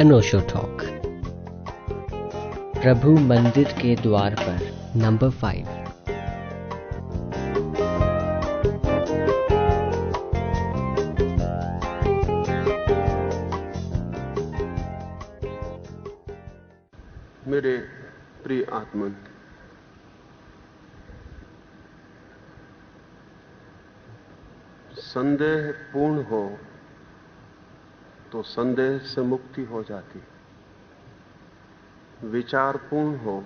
अनोशो talk. प्रभु मंदिर के द्वार पर नंबर फाइव। मेरे प्रिय आत्मन, संदेह पूर्ण हो तो संदेह से मुक्ति हो जाती विचार पूर्ण हो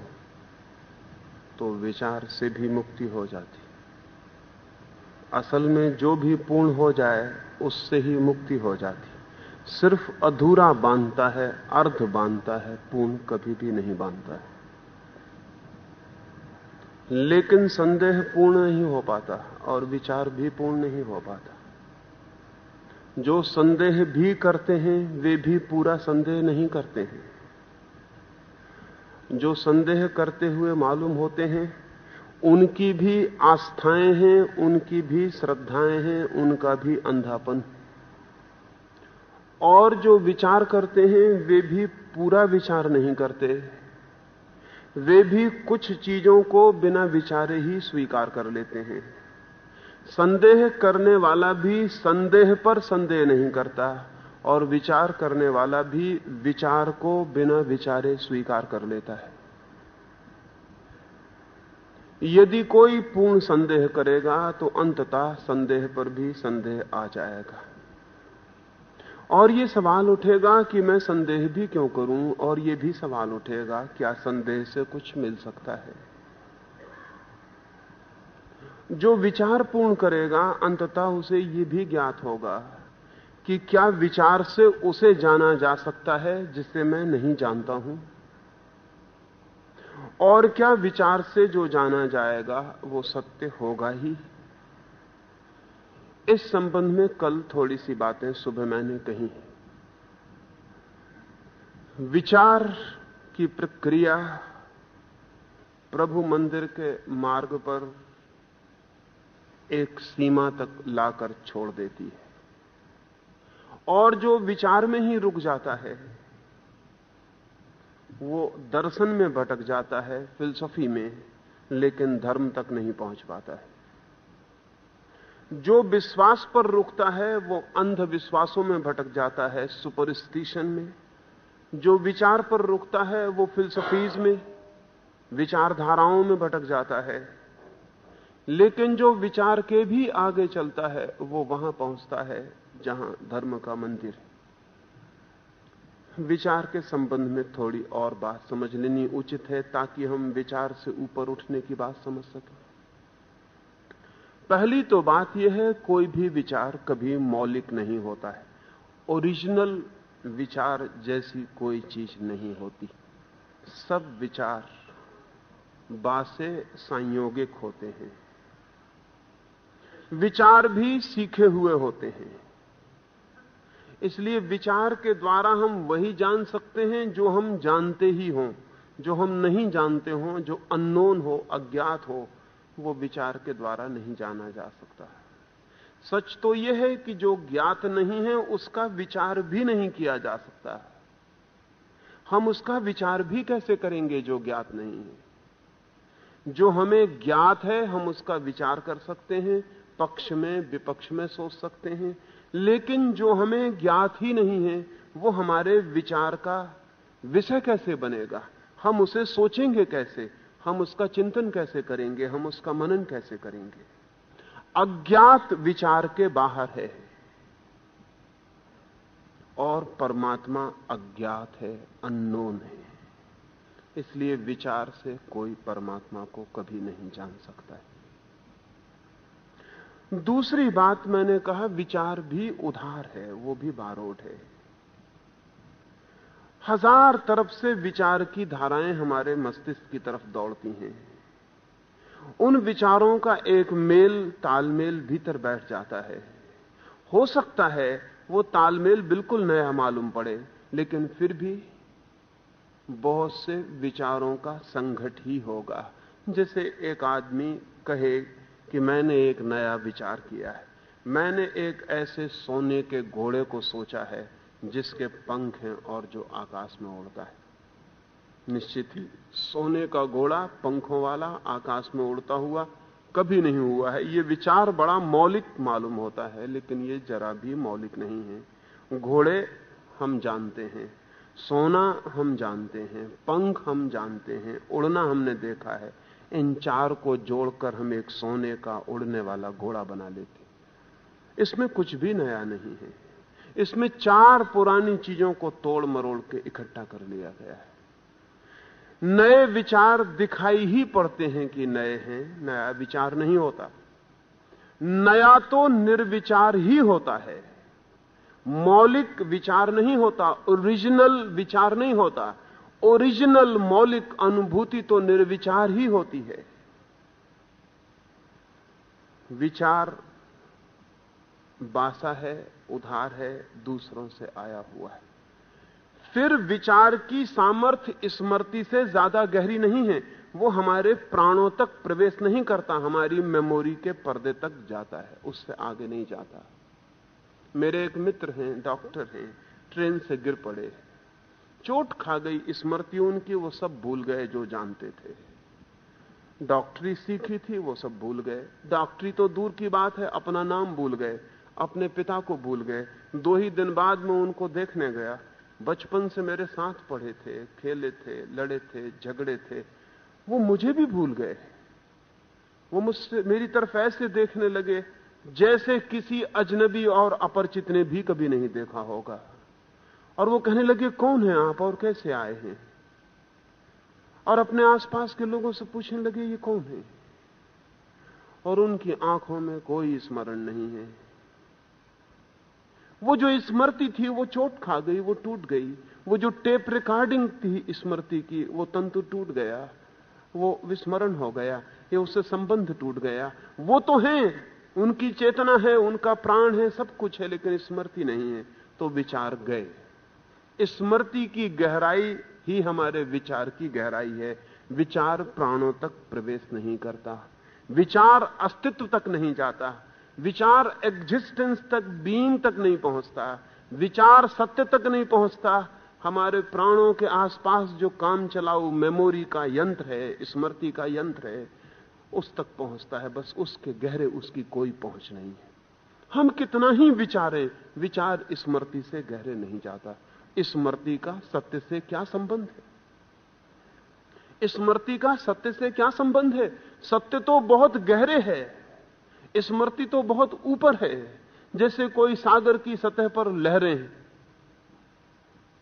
तो विचार से भी मुक्ति हो जाती असल में जो भी पूर्ण हो जाए, उससे ही मुक्ति हो जाती सिर्फ़ अधूरा बांधता है, अर्ध बांधता है, पूर्ण कभी भी नहीं बांधता है। लेकिन संदेह पूर्ण नहीं हो पाता और विचार भी पूर्ण नहीं हो पाता। जो संदेह भी करते हैं, वे भी पूरा संदेह नहीं करते हैं। जो संदेह करते हुए मालूम होते हैं, उनकी भी आस्थाएँ हैं, उनकी भी श्रद्धाएँ हैं, उनका भी अंधापन। और जो विचार करते हैं, वे भी पूरा विचार नहीं करते। वे भी कुछ चीज़ों को बिना विचारे ही स्वीकार कर लेते हैं। संदेह करने वाला भी संदेह पर संदेह नहीं करता और विचार करने वाला भी विचार को बिना विचारे स्वीकार कर लेता है। यदि कोई पूर्ण संदेह करेगा तो अंततः संदेह पर भी संदेह आ जाएगा। और ये सवाल उठेगा कि मैं संदेह भी क्यों करूँ और ये भी सवाल उठेगा, क्या संदेह से कुछ मिल सकता है? जो विचार पूर्ण करेगा, अंततः उसे ये भी ज्ञात होगा कि क्या विचार से उसे जाना जा सकता है, जिसे मैं नहीं जानता हूँ। और क्या विचार से जो जाना जाएगा, वो सत्य होगा ही। इस संबंध में कल थोड़ी सी बातें सुबह मैंने कही विचार की प्रक्रिया प्रभु मंदिर के मार्ग पर एक सीमा तक लाकर छोड़ देती है। और जो विचार में ही रुक जाता है, वो दर्शन में भटक जाता है, फिलसफी में, लेकिन धर्म तक नहीं पहुँच पाता है। जो विश्वास पर रुकता है, वो अंधविश्वासों में भटक जाता है, सुपरस्टिशन में। जो विचार पर रुकता है, वो फिलसफीज में, विचारधाराओं में भटक जाता है। लेकिन जो विचार के भी आगे चलता है, वो वहाँ पहुँचता है, जहाँ धर्म का मंदिर है। विचार के संबंध में थोड़ी और बात समझ लेनी उचित है, ताकि हम विचार से ऊपर उठने की बात समझ सकें। पहली तो बात यह है, कोई भी विचार कभी मौलिक नहीं होता है। ओरिजिनल विचार जैसी कोई चीज़ नहीं होती। सब विचार बासे संयोगिक होते हैं। विचार भी सीखे हुए होते हैं। इसलिए विचार के द्वारा हम वही जान सकते हैं जो हम जानते ही हों, जो हम नहीं जानते हों, जो अननोन हो, अज्ञात हो, वो विचार के द्वारा नहीं जाना जा सकता। सच तो यह है कि जो ज्ञात नहीं है, उसका विचार भी नहीं किया जा सकता। हम उसका विचार भी कैसे करेंगे जो ज्ञात नहीं है? जो हमें ज्ञात है, हम उसका विचार कर सकते हैं पक्ष में, विपक्ष में सोच सकते हैं। लेकिन जो हमें ज्ञात ही नहीं है, वो हमारे विचार का विषय कैसे बनेगा? हम उसे सोचेंगे कैसे? हम उसका चिंतन कैसे करेंगे? हम उसका मनन कैसे करेंगे? अज्ञात विचार के बाहर है। और परमात्मा अज्ञात है अननोन है। इसलिए विचार से कोई परमात्मा को कभी नहीं जान सकता है। दूसरी बात मैंने कहा, विचार भी उधार है, वो भी बारोड है। हज़ार तरफ़ से विचार की धाराएँ हमारे मस्तिष्क की तरफ़ दौड़ती हैं। उन विचारों का एक मेल, तालमेल भीतर बैठ जाता है। हो सकता है वो तालमेल बिल्कुल नया मालूम पड़े, लेकिन फिर भी बहुत से विचारों का संघट ही होगा। जैसे एक आदमी कहे कि मैंने एक नया विचार किया है। मैंने एक ऐसे सोने के घोड़े को सोचा है, जिसके पंख हैं और जो आकाश में उड़ता है। निश्चित ही, सोने का घोड़ा पंखों वाला आकाश में उड़ता हुआ कभी नहीं हुआ है। ये विचार बड़ा मौलिक मालूम होता है, लेकिन ये जरा भी मौलिक नहीं है। घोड़े हम जानते हैं, सोना हम जानते हैं, पंख हम जानते हैं, उड़ना हमने देखा है। इन चार को जोड़कर हम एक सोने का उड़ने वाला घोड़ा बना लेते इसमें कुछ भी नया नहीं है। इसमें चार पुरानी चीज़ों को तोड़ मरोड़ के इकट्ठा कर लिया गया है। नए विचार दिखाई ही पड़ते हैं कि नए हैं, नया विचार नहीं होता। नया तो निर्विचार ही होता है। मौलिक विचार नहीं होता, ओरिजिनल विचार नहीं होता। ओरिजिनल मौलिक अनुभूति तो निर्विचार ही होती है। विचार बासा है, उधार है, दूसरों से आया हुआ है। फिर विचार की सामर्थ्य स्मृति से ज़्यादा गहरी नहीं है। वो हमारे प्राणों तक प्रवेश नहीं करता, हमारी मेमोरी के पर्दे तक जाता है, उससे आगे नहीं जाता। मेरे एक मित्र हैं, डॉक्टर हैं, ट्रेन से गिर पड़े चोट खा गई स्मृति उनकी, वो सब भूल गए जो जानते थे। डॉक्टरी सीखी थी, वो सब भूल गए। डॉक्टरी तो दूर की बात है, अपना नाम भूल गए, अपने पिता को भूल गए। दो ही दिन बाद में उनको देखने गया। बचपन से मेरे साथ पढ़े थे, खेले थे, लड़े थे, झगड़े थे। वो मुझे भी भूल गए। वो मुझसे, मेरी तरफ़ ऐसे देखने लगे जैसे किसी अजनबी और अपरिचित ने भी कभी नहीं देखा होगा। और वो कहने लगे, कौन है आप और कैसे आए हैं? और अपने आसपास के लोगों से पूछने लगे, ये कौन है? और उनकी आँखों में कोई स्मरण नहीं है। वो जो स्मृति थी, वो चोट खा गई, वो टूट गई। वो जो टेप रिकॉर्डिंग थी स्मृति की, वो तंतु टूट गया। वो विस्मरण हो गया, ये उससे संबंध टूट गया। वो तो है, उनकी चेतना है, उनका प्राण है, सब कुछ है, लेकिन स्मृति नहीं है तो विचार गए। स्मृति की गहराई ही हमारे विचार की गहराई है। विचार प्राणों तक प्रवेश नहीं करता। विचार अस्तित्व तक नहीं जाता। विचार एग्जिस्टेंस तक बीइंग तक नहीं पहुँचता। विचार सत्य तक नहीं पहुँचता। हमारे प्राणों के आसपास जो काम चलाऊ मेमोरी का यंत्र है, स्मृति का यंत्र है, उस तक पहुँचता है। बस उसके गहरे, उसकी कोई पहुँच नहीं है। हम कितना ही विचारें, विचार स्मृति से गहरे नहीं जाता। स्मृति का सत्य से क्या संबंध है? स्मृति का सत्य से क्या संबंध है? सत्य तो बहुत गहरे है। स्मृति तो बहुत ऊपर है। जैसे कोई सागर की सतह पर लहरें हैं।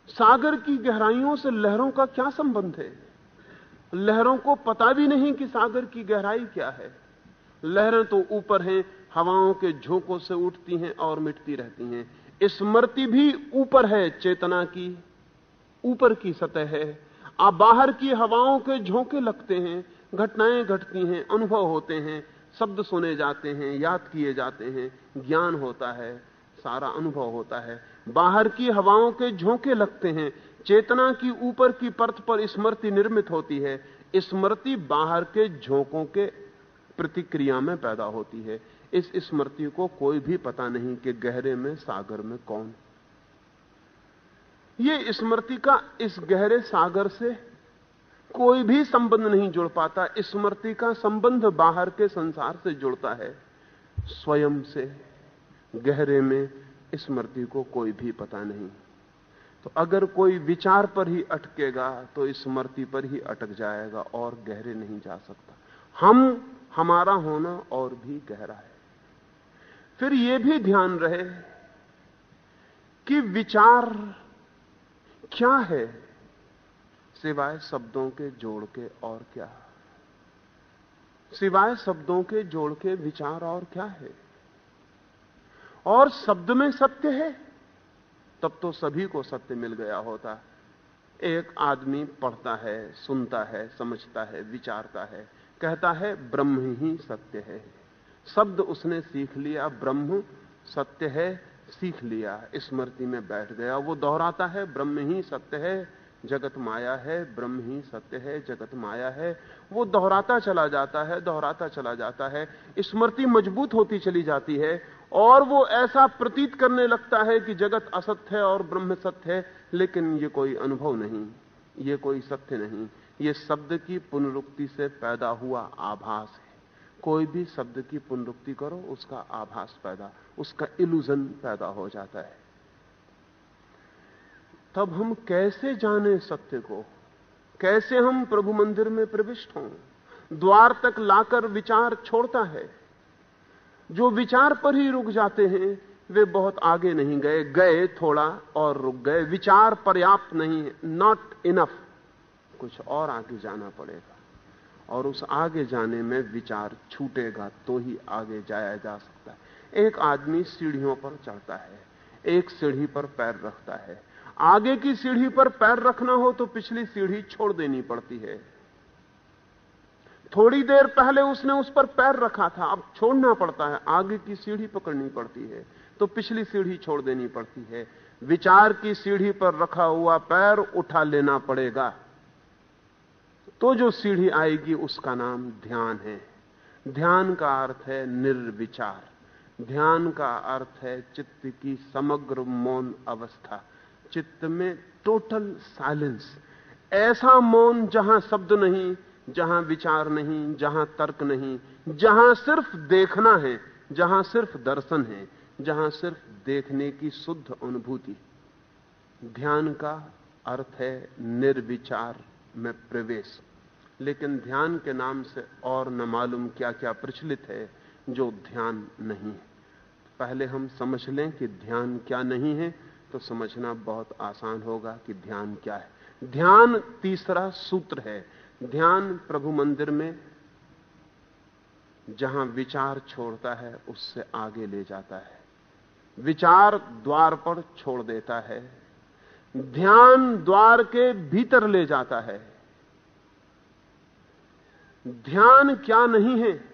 सागर की गहराइयों से लहरों का क्या संबंध है? लहरों को पता भी नहीं कि सागर की गहराई क्या है। लहरें तो ऊपर हैं, हवाओं के झोंकों से उठती हैं और मिटती रहती हैं। स्मृति भी ऊपर है चेतना की, ऊपर की सतह है। आप बाहर की हवाओं के झोंके लगते हैं, घटनाएँ घटती हैं, अनुभव होते हैं, शब्द सुने जाते हैं, याद किए जाते हैं, ज्ञान होता है, सारा अनुभव होता है। बाहर की हवाओं के झोंके लगते हैं, चेतना की ऊपर की परत पर स्मृति निर्मित होती है। स्मृति बाहर के झोंकों के प्रतिक्रिया में पैदा होती है। इस स्मृति को कोई भी पता नहीं कि गहरे में, सागर में कौन। ये स्मृति का इस गहरे सागर से कोई भी संबंध नहीं जुड़ पाता। स्मृति का संबंध बाहर के संसार से जुड़ता है। स्वयं से गहरे में स्मृति को कोई भी पता नहीं। तो अगर कोई विचार पर ही अटकेगा तो स्मृति पर ही अटक जाएगा और गहरे नहीं जा सकता। हम, हमारा होना और भी गहरा है। फिर यह भी ध्यान रहे कि विचार क्या है सिवाय शब्दों के जोड़ के और क्या? सिवाय शब्दों के जोड़ के विचार और क्या है? और शब्द में सत्य है? तब तो सभी को सत्य मिल गया होता। एक आदमी पढ़ता है, सुनता है, समझता है, विचारता है, कहता है ब्रह्म ही सत्य है। शब्द उसने सीख लिया, ब्रह्म सत्य है, सीख लिया स्मृति में बैठ गया। वो दोहराता है, ब्रह्म ही सत्य है, जगत माया है, ब्रह्म ही सत्य है, जगत माया है। वो दोहराता चला जाता है, दोहराता चला जाता है। स्मृति मज़बूत होती चली जाती है और वो ऐसा प्रतीत करने लगता है कि जगत असत्य है और ब्रह्म सत्य है, लेकिन ये कोई अनुभव नहीं, ये कोई सत्य नहीं। ये शब्द की पुनरुक्ति से पैदा हुआ आभास है। कोई भी शब्द की पुनरुक्ति करो, उसका आभास पैदा, उसका इल्यूजन पैदा हो जाता है। तब हम कैसे जाने सत्य को? कैसे हम प्रभु मंदिर में प्रविष्ट हों? द्वार तक लाकर विचार छोड़ता है। जो विचार पर ही रुक जाते हैं, वे बहुत आगे नहीं गए। गए थोड़ा और रुक गए। विचार पर्याप्त नहीं है। नॉट इनफ कुछ और आगे जाना पड़ेगा। और उस आगे जाने में विचार छूटेगा तो ही आगे जाया जा सकता है। एक आदमी सीढ़ियों पर चढ़ता है, एक सीढ़ी पर पैर रखता है। आगे की सीढ़ी पर पैर रखना हो तो पिछली सीढ़ी छोड़ देनी पड़ती है। थोड़ी देर पहले उसने उस पर पैर रखा था, अब छोड़ना पड़ता है, आगे की सीढ़ी पकड़नी पड़ती है तो पिछली सीढ़ी छोड़ देनी पड़ती है। विचार की सीढ़ी पर रखा हुआ पैर उठा लेना पड़ेगा। तो जो सीढ़ी आएगी उसका नाम ध्यान है। ध्यान का अर्थ है निर्विचार। ध्यान का अर्थ है चित्त की समग्र मौन अवस्था। चित्त में टोटल साइलेंस ऐसा मौन जहाँ शब्द नहीं, जहाँ विचार नहीं, जहाँ तर्क नहीं, जहाँ सिर्फ़ देखना है, जहाँ सिर्फ़ दर्शन है, जहाँ सिर्फ़ देखने की शुद्ध अनुभूति। ध्यान का अर्थ है निर्विचार में प्रवेश। लेकिन ध्यान के नाम से और न मालूम क्या क्या प्रचलित है जो ध्यान नहीं है। पहले हम समझ लें कि ध्यान क्या नहीं है तो समझना बहुत आसान होगा कि ध्यान क्या है। ध्यान तीसरा सूत्र है। ध्यान प्रभु मंदिर में जहाँ विचार छोड़ता है, उससे आगे ले जाता है। विचार द्वार पर छोड़ देता है। ध्यान द्वार के भीतर ले जाता है। ध्यान क्या नहीं है?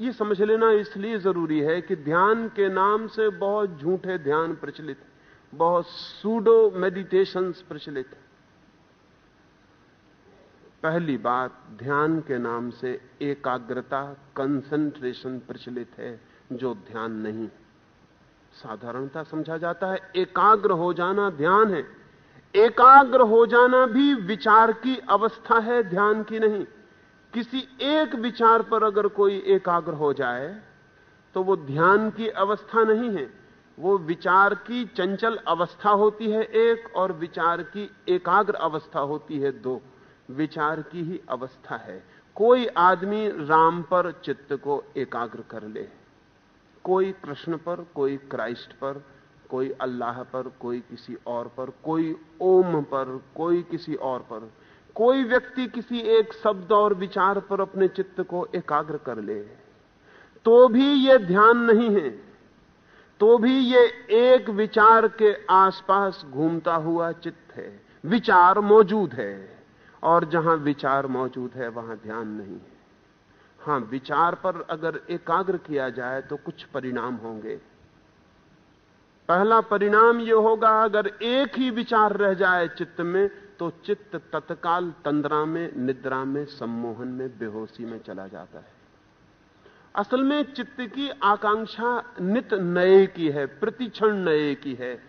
ये समझ लेना इसलिए ज़रूरी है कि ध्यान के नाम से बहुत झूठे ध्यान प्रचलित, बहुत सूडो मेडिटेशंस प्रचलित पहली बात, ध्यान के नाम से एकाग्रता कंसंट्रेशन प्रचलित है, जो ध्यान नहीं। साधारणता समझा जाता है, एकाग्र हो जाना ध्यान है। एकाग्र हो जाना भी विचार की अवस्था है, ध्यान की नहीं। किसी एक विचार पर अगर कोई एकाग्र हो जाए तो वो ध्यान की अवस्था नहीं है। वो विचार की चंचल अवस्था होती है एक और विचार की एकाग्र अवस्था होती है दो। विचार की ही अवस्था है। कोई आदमी राम पर चित्त को एकाग्र कर ले, कोई कृष्ण पर, कोई क्राइस्ट पर, कोई अल्लाह पर, कोई किसी और पर, कोई ओम पर, कोई किसी और पर कोई व्यक्ति किसी एक शब्द और विचार पर अपने चित्त को एकाग्र कर ले तो भी यह ध्यान नहीं है तो भी ये एक विचार के आसपास घूमता हुआ चित्त है। विचार मौजूद है, और जहाँ विचार मौजूद है, वहाँ ध्यान नहीं है। हाँ, विचार पर अगर एकाग्र किया जाए तो कुछ परिणाम होंगे। पहला परिणाम यह होगा, अगर एक ही विचार रह जाए चित्त में तो चित्त तत्काल तंद्रा में, निद्रा में, सम्मोहन में, बेहोशी में चला जाता है। असल में चित्त की आकांक्षा नित नए की है, प्रतिक्षण नए की है।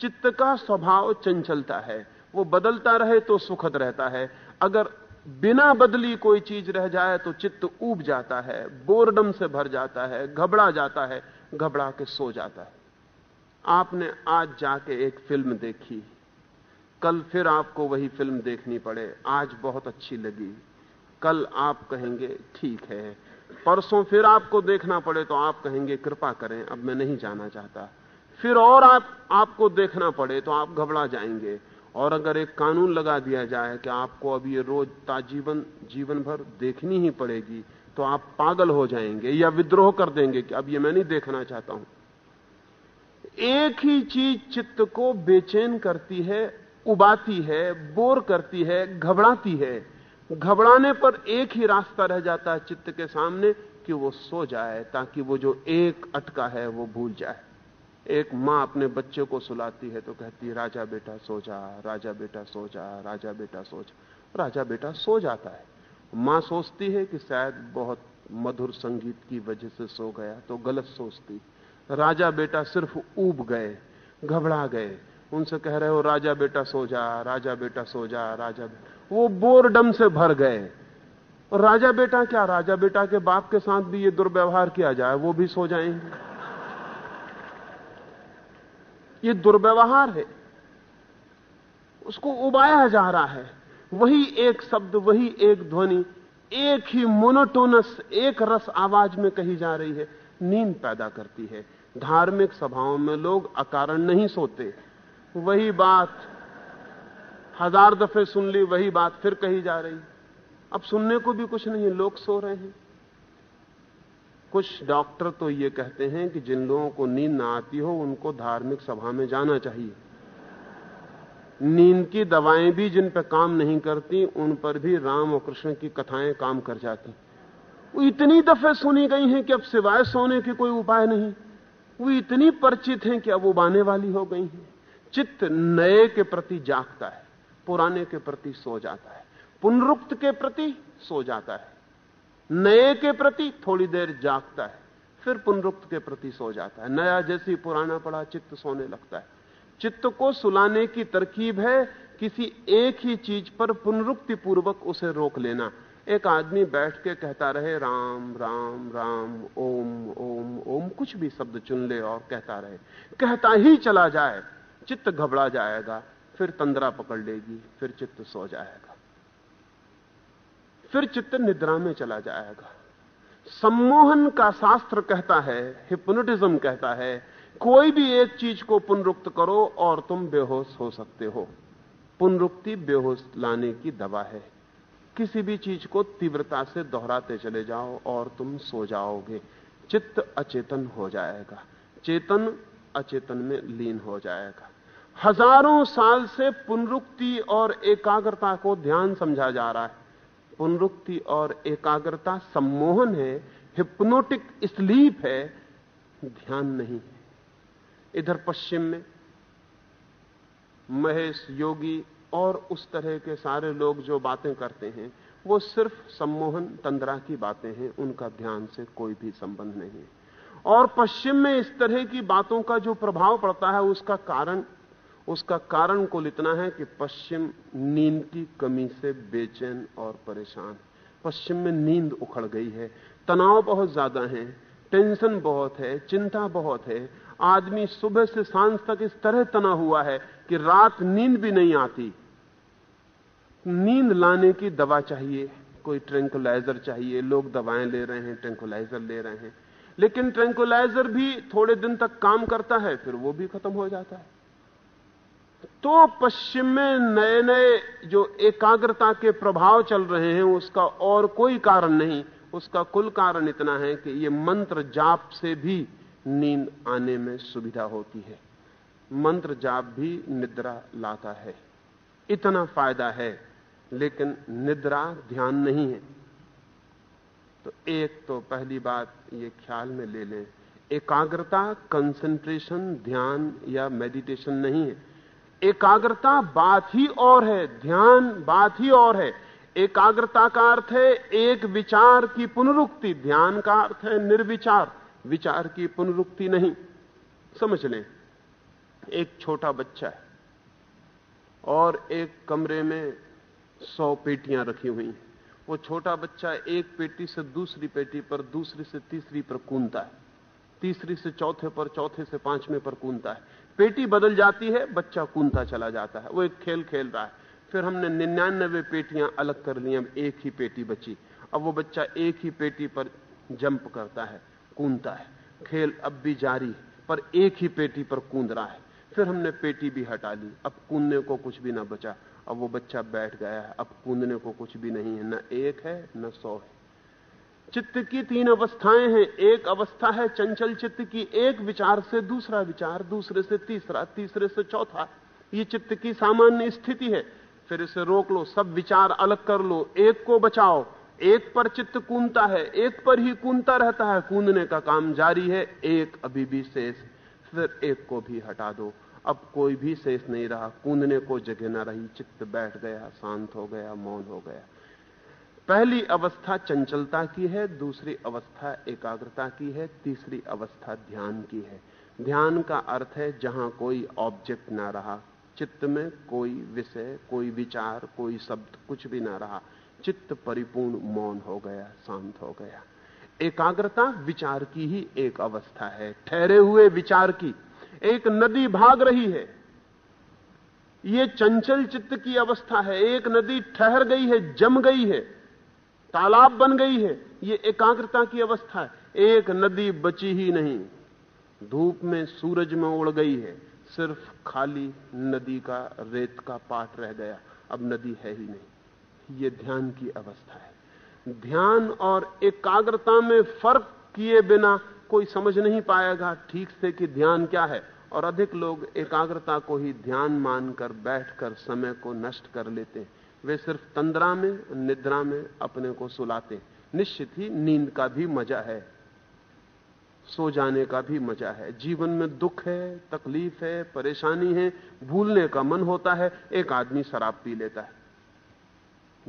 चित्त का स्वभाव चंचलता है। वो बदलता रहे तो सुखद रहता है। अगर बिना बदली कोई चीज़ रह जाए तो चित्त ऊब जाता है, बोरडम से भर जाता है, घबरा जाता है, घबरा के सो जाता है। आपने आज जाके एक फ़िल्म देखी कल फिर आपको वही फ़िल्म देखनी पड़े। आज बहुत अच्छी लगी। कल आप कहेंगे, ठीक है। परसों फिर आपको देखना पड़े तो आप कहेंगे, कृपा करें, अब मैं नहीं जाना चाहता। फिर और आप, आपको देखना पड़े तो आप घबरा जाएँगे। और अगर एक कानून लगा दिया जाए कि आपको अब ये रोज ताजीवन जीवन भर देखनी ही पड़ेगी तो आप पागल हो जाएँगे या विद्रोह कर देंगे कि अब ये मैं नहीं देखना चाहता हूँ। एक ही चीज़ चित्त को बेचैन करती है उबाती है, बोर करती है, घबराती है। घबराने पर एक ही रास्ता रह जाता है चित्त के सामने कि वो सो जाए, ताकि वो जो एक अटका है वो भूल जाए। एक माँ अपने बच्चे को सुलाती है तो कहती है, राजा बेटा सो जा, राजा बेटा सो जा, राजा बेटा सो जा। राजा बेटा सो जाता है। माँ सोचती है कि शायद बहुत मधुर संगीत की वजह से सो गया तो गलत सोचती। राजा बेटा सिर्फ़ ऊब गए, घबरा गए। उनसे कह रहे हो, राजा बेटा सो जा, राजा बेटा सो जा, राजा बेटा। वो बोरडम से भर गए। और राजा बेटा क्या? राजा बेटा के बाप के साथ भी ये दुर्व्यवहार किया जाए, वो भी सो जाएँगे। ये दुर्व्यवहार है। उसको उबाया जा रहा है। वही एक शब्द, वही एक ध्वनि, एक ही मोनोटोनस, एक रस आवाज़ में कही जा रही है। नींद पैदा करती है। धार्मिक सभाओं में लोग अकारण नहीं सोते। वही बात, हज़ार दफे सुन ली, वही बात, फिर कही जा रही। अब सुनने को भी कुछ नहीं, लोग सो रहे हैं। कुछ डॉक्टर तो ये कहते हैं कि जिन लोगों को नींद ना आती हो, उनको धार्मिक सभा में जाना चाहिए। नींद की दवाएँ भी जिन पर काम नहीं करती, उन पर भी राम और कृष्ण की कथाएँ काम कर जाती। वो इतनी दफे सुनी गई हैं कि अब सिवाय सोने के कोई उपाय नहीं। वो इतनी परिचित हैं कि अब उबाने वाली हो गई हैं। चित्त नए के प्रति जागता है, पुराने के प्रति सो जाता है, पुनरुक्त के प्रति सो जाता है, नए के प्रति थोड़ी देर जागता है, फिर पुनरुक्त के प्रति सो जाता है। नया जैसी पुराना पड़ा, चित्त सोने लगता है। चित्त को सुलाने की तरकीब है, किसी एक ही चीज़ पर पुनरुक्ति पूर्वक उसे रोक लेना। एक आदमी बैठ के कहता रहे, राम राम राम, ओम ओम ओम, कुछ भी शब्द चुन ले और कहता रहे। कहता ही चला जाए। चित्त घबरा जाएगा, फिर तंद्रा पकड़ लेगी, फिर चित्त सो जाएगा। फिर चित्त निद्रा में चला जाएगा। सम्मोहन का शास्त्र कहता है, हिप्नोटिज्म कहता है, कोई भी एक चीज़ को पुनरुक्त करो और तुम बेहोश हो सकते हो। पुनरुक्ति बेहोश लाने की दवा है। किसी भी चीज़ को तीव्रता से दोहराते चले जाओ और तुम सो जाओगे। चित्त अचेतन हो जाएगा। चेतन अचेतन में लीन हो जाएगा। हज़ारों साल से पुनरुक्ति और एकाग्रता को ध्यान समझा जा रहा है। पुनरुक्ति और एकाग्रता सम्मोहन है हिप्नोटिक स्लीप है, ध्यान नहीं है। इधर पश्चिम में महेश, योगी और उस तरह के सारे लोग जो बातें करते हैं, वो सिर्फ़ सम्मोहन, तंद्रा की बातें हैं, उनका ध्यान से कोई भी संबंध नहीं है। और पश्चिम में इस तरह की बातों का जो प्रभाव पड़ता है, उसका कारण उसका कारण कुल इतना है कि पश्चिम नींद की कमी से बेचैन और परेशान पश्चिम में नींद उखड़ गई है। तनाव बहुत ज़्यादा है, टेंशन बहुत है, चिंता बहुत है। आदमी सुबह से साँझ तक इस तरह तना हुआ है कि रात नींद भी नहीं आती। नींद लाने की दवा चाहिए, कोई ट्रेंकुलाइजर चाहिए। लोग दवाएँ ले रहे हैं, ट्रेंकुलाइजर ले रहे हैं। लेकिन ट्रेंकुलाइजर भी थोड़े दिन तक काम करता है, फिर वो भी खत्म हो जाता है। तो पश्चिम में नए नए जो एकाग्रता के प्रभाव चल रहे हैं, उसका और कोई कारण नहीं। उसका कुल कारण इतना है कि ये मंत्र जाप से भी नींद आने में सुविधा होती है। मंत्र जाप भी निद्रा लाता है। इतना फ़ायदा है, लेकिन निद्रा ध्यान नहीं है। तो एक तो पहली बात ये ख्याल में ले लें। एकाग्रता कंसंट्रेशन ध्यान या मेडिटेशन नहीं है। एकाग्रता बात ही और है, ध्यान बात ही और है। एकाग्रता का अर्थ है एक विचार की पुनरुक्ति, ध्यान का अर्थ है निर्विचार, विचार की पुनरुक्ति नहीं। समझ लें, एक छोटा बच्चा है और एक कमरे में सौ पेटियाँ रखी हुई हैं। वो छोटा बच्चा एक पेटी से दूसरी पेटी पर, दूसरी से तीसरी पर कूदता है। तीसरी से चौथे पर, चौथे से पाँचवें पर कूदता है। पेटी बदल जाती है, बच्चा कूदता चला जाता है, वो एक खेल खेल रहा है। फिर हमने निन्यानबे पेटियाँ अलग कर ली, अब एक ही पेटी बची। अब वो बच्चा एक ही पेटी पर जंप करता है, कूदता है। खेल अब भी जारी पर एक ही पेटी पर कूद रहा है। फिर हमने पेटी भी हटा ली, अब कूदने को कुछ भी ना बचा। अब वो बच्चा बैठ गया है, अब कूदने को कुछ भी नहीं है, न एक है, न सौ है। चित्त की तीन अवस्थाएँ हैं। एक अवस्था है चंचल चित्त की, एक विचार से दूसरा विचार, दूसरे से तीसरा, तीसरे से चौथा। ये चित्त की सामान्य स्थिति है। फिर इसे रोक लो, सब विचार अलग कर लो। एक को बचाओ। एक पर चित्त कूदता है, एक पर ही कूदता रहता है। कूदने का काम जारी है, एक अभी भी शेष। फिर एक को भी हटा दो। अब कोई भी शेष नहीं रहा। कूदने को जगह ना रही। चित्त बैठ गया, शांत हो गया, मौन हो गया। पहली अवस्था चंचलता की है, दूसरी अवस्था एकाग्रता की है, तीसरी अवस्था ध्यान की है। ध्यान का अर्थ है जहाँ कोई ऑब्जेक्ट ना रहा, चित्त में कोई विषय, कोई विचार, कोई शब्द कुछ भी ना रहा, चित्त परिपूर्ण मौन हो गया, शांत हो गया। एकाग्रता विचार की ही एक अवस्था है, ठहरे हुए विचार की। एक नदी भाग रही है यह चंचल चित्त की अवस्था है, एक नदी ठहर गई है, जम गई है। तालाब बन गई है, ये एकाग्रता की अवस्था है। एक नदी बची ही नहीं, धूप में सूरज में उड़ गई है, सिर्फ़ खाली नदी का रेत का पाट रह गया, अब नदी है ही नहीं। ये ध्यान की अवस्था है। ध्यान और एकाग्रता में फ़र्क किए बिना कोई समझ नहीं पाएगा ठीक से कि ध्यान क्या है, और अधिक लोग एकाग्रता को ही ध्यान मानकर बैठकर समय को नष्ट कर लेते हैं। वे सिर्फ़ तंद्रा में, निद्रा में अपने को सुलाते निश्चित ही नींद का भी मज़ा है, सो जाने का भी मज़ा है। जीवन में दुख है, तकलीफ़ है, परेशानी है, भूलने का मन होता है, एक आदमी शराब पी लेता है,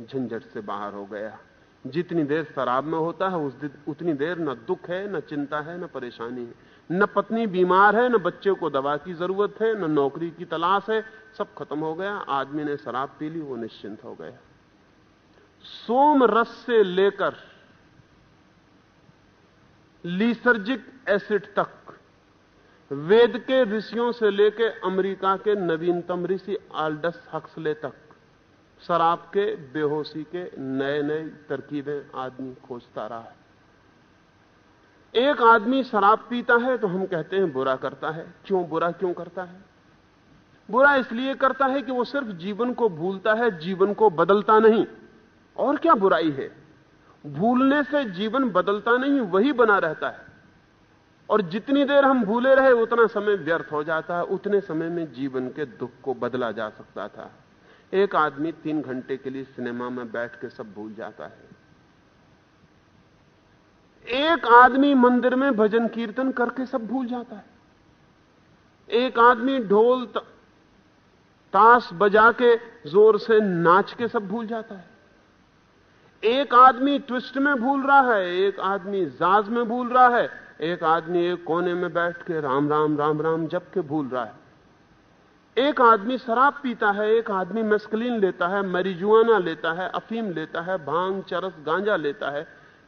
झंझट से बाहर हो गया। जितनी देर शराब में होता है, उस उतनी देर न दुख है, न चिंता है, न परेशानी है। न पत्नी बीमार है, न बच्चे को दवा की ज़रूरत है, न नौकरी की तलाश है, सब खत्म हो गया, आदमी ने शराब पी ली, वो निश्चिंत हो गया। सोम रस से लेकर लीसर्जिक एसिड तक, वेद के ऋषियों से लेकर अमेरिका के नवीनतम ऋषि आल्डस हक्सले तक, शराब के, बेहोशी के नए नए तरकीबें आदमी खोजता रहा है। एक आदमी शराब पीता है तो हम कहते हैं बुरा करता है। क्यों बुरा क्यों करता है? बुरा इसलिए करता है कि वो सिर्फ़ जीवन को भूलता है, जीवन को बदलता नहीं। और क्या बुराई है? भूलने से जीवन बदलता नहीं, वही बना रहता है। और जितनी देर हम भूले रहे, उतना समय व्यर्थ हो जाता है, उतने समय में जीवन के दुख को बदला जा सकता था। एक आदमी तीन घंटे के लिए सिनेमा में बैठ के सब भूल जाता है। एक आदमी मंदिर में भजन कीर्तन करके सब भूल जाता है। एक आदमी ढोल ताश बजा के ज़ोर से नाच के सब भूल जाता है। एक आदमी ट्विस्ट में भूल रहा है, एक आदमी जाज में भूल रहा है, एक आदमी एक कोने में बैठ के राम राम राम राम जप के भूल रहा है। एक आदमी शराब पीता है, एक आदमी मस्कलीन लेता है मरीजुआना लेता है, अफीम लेता है, भाँग, चरस, गांजा लेता है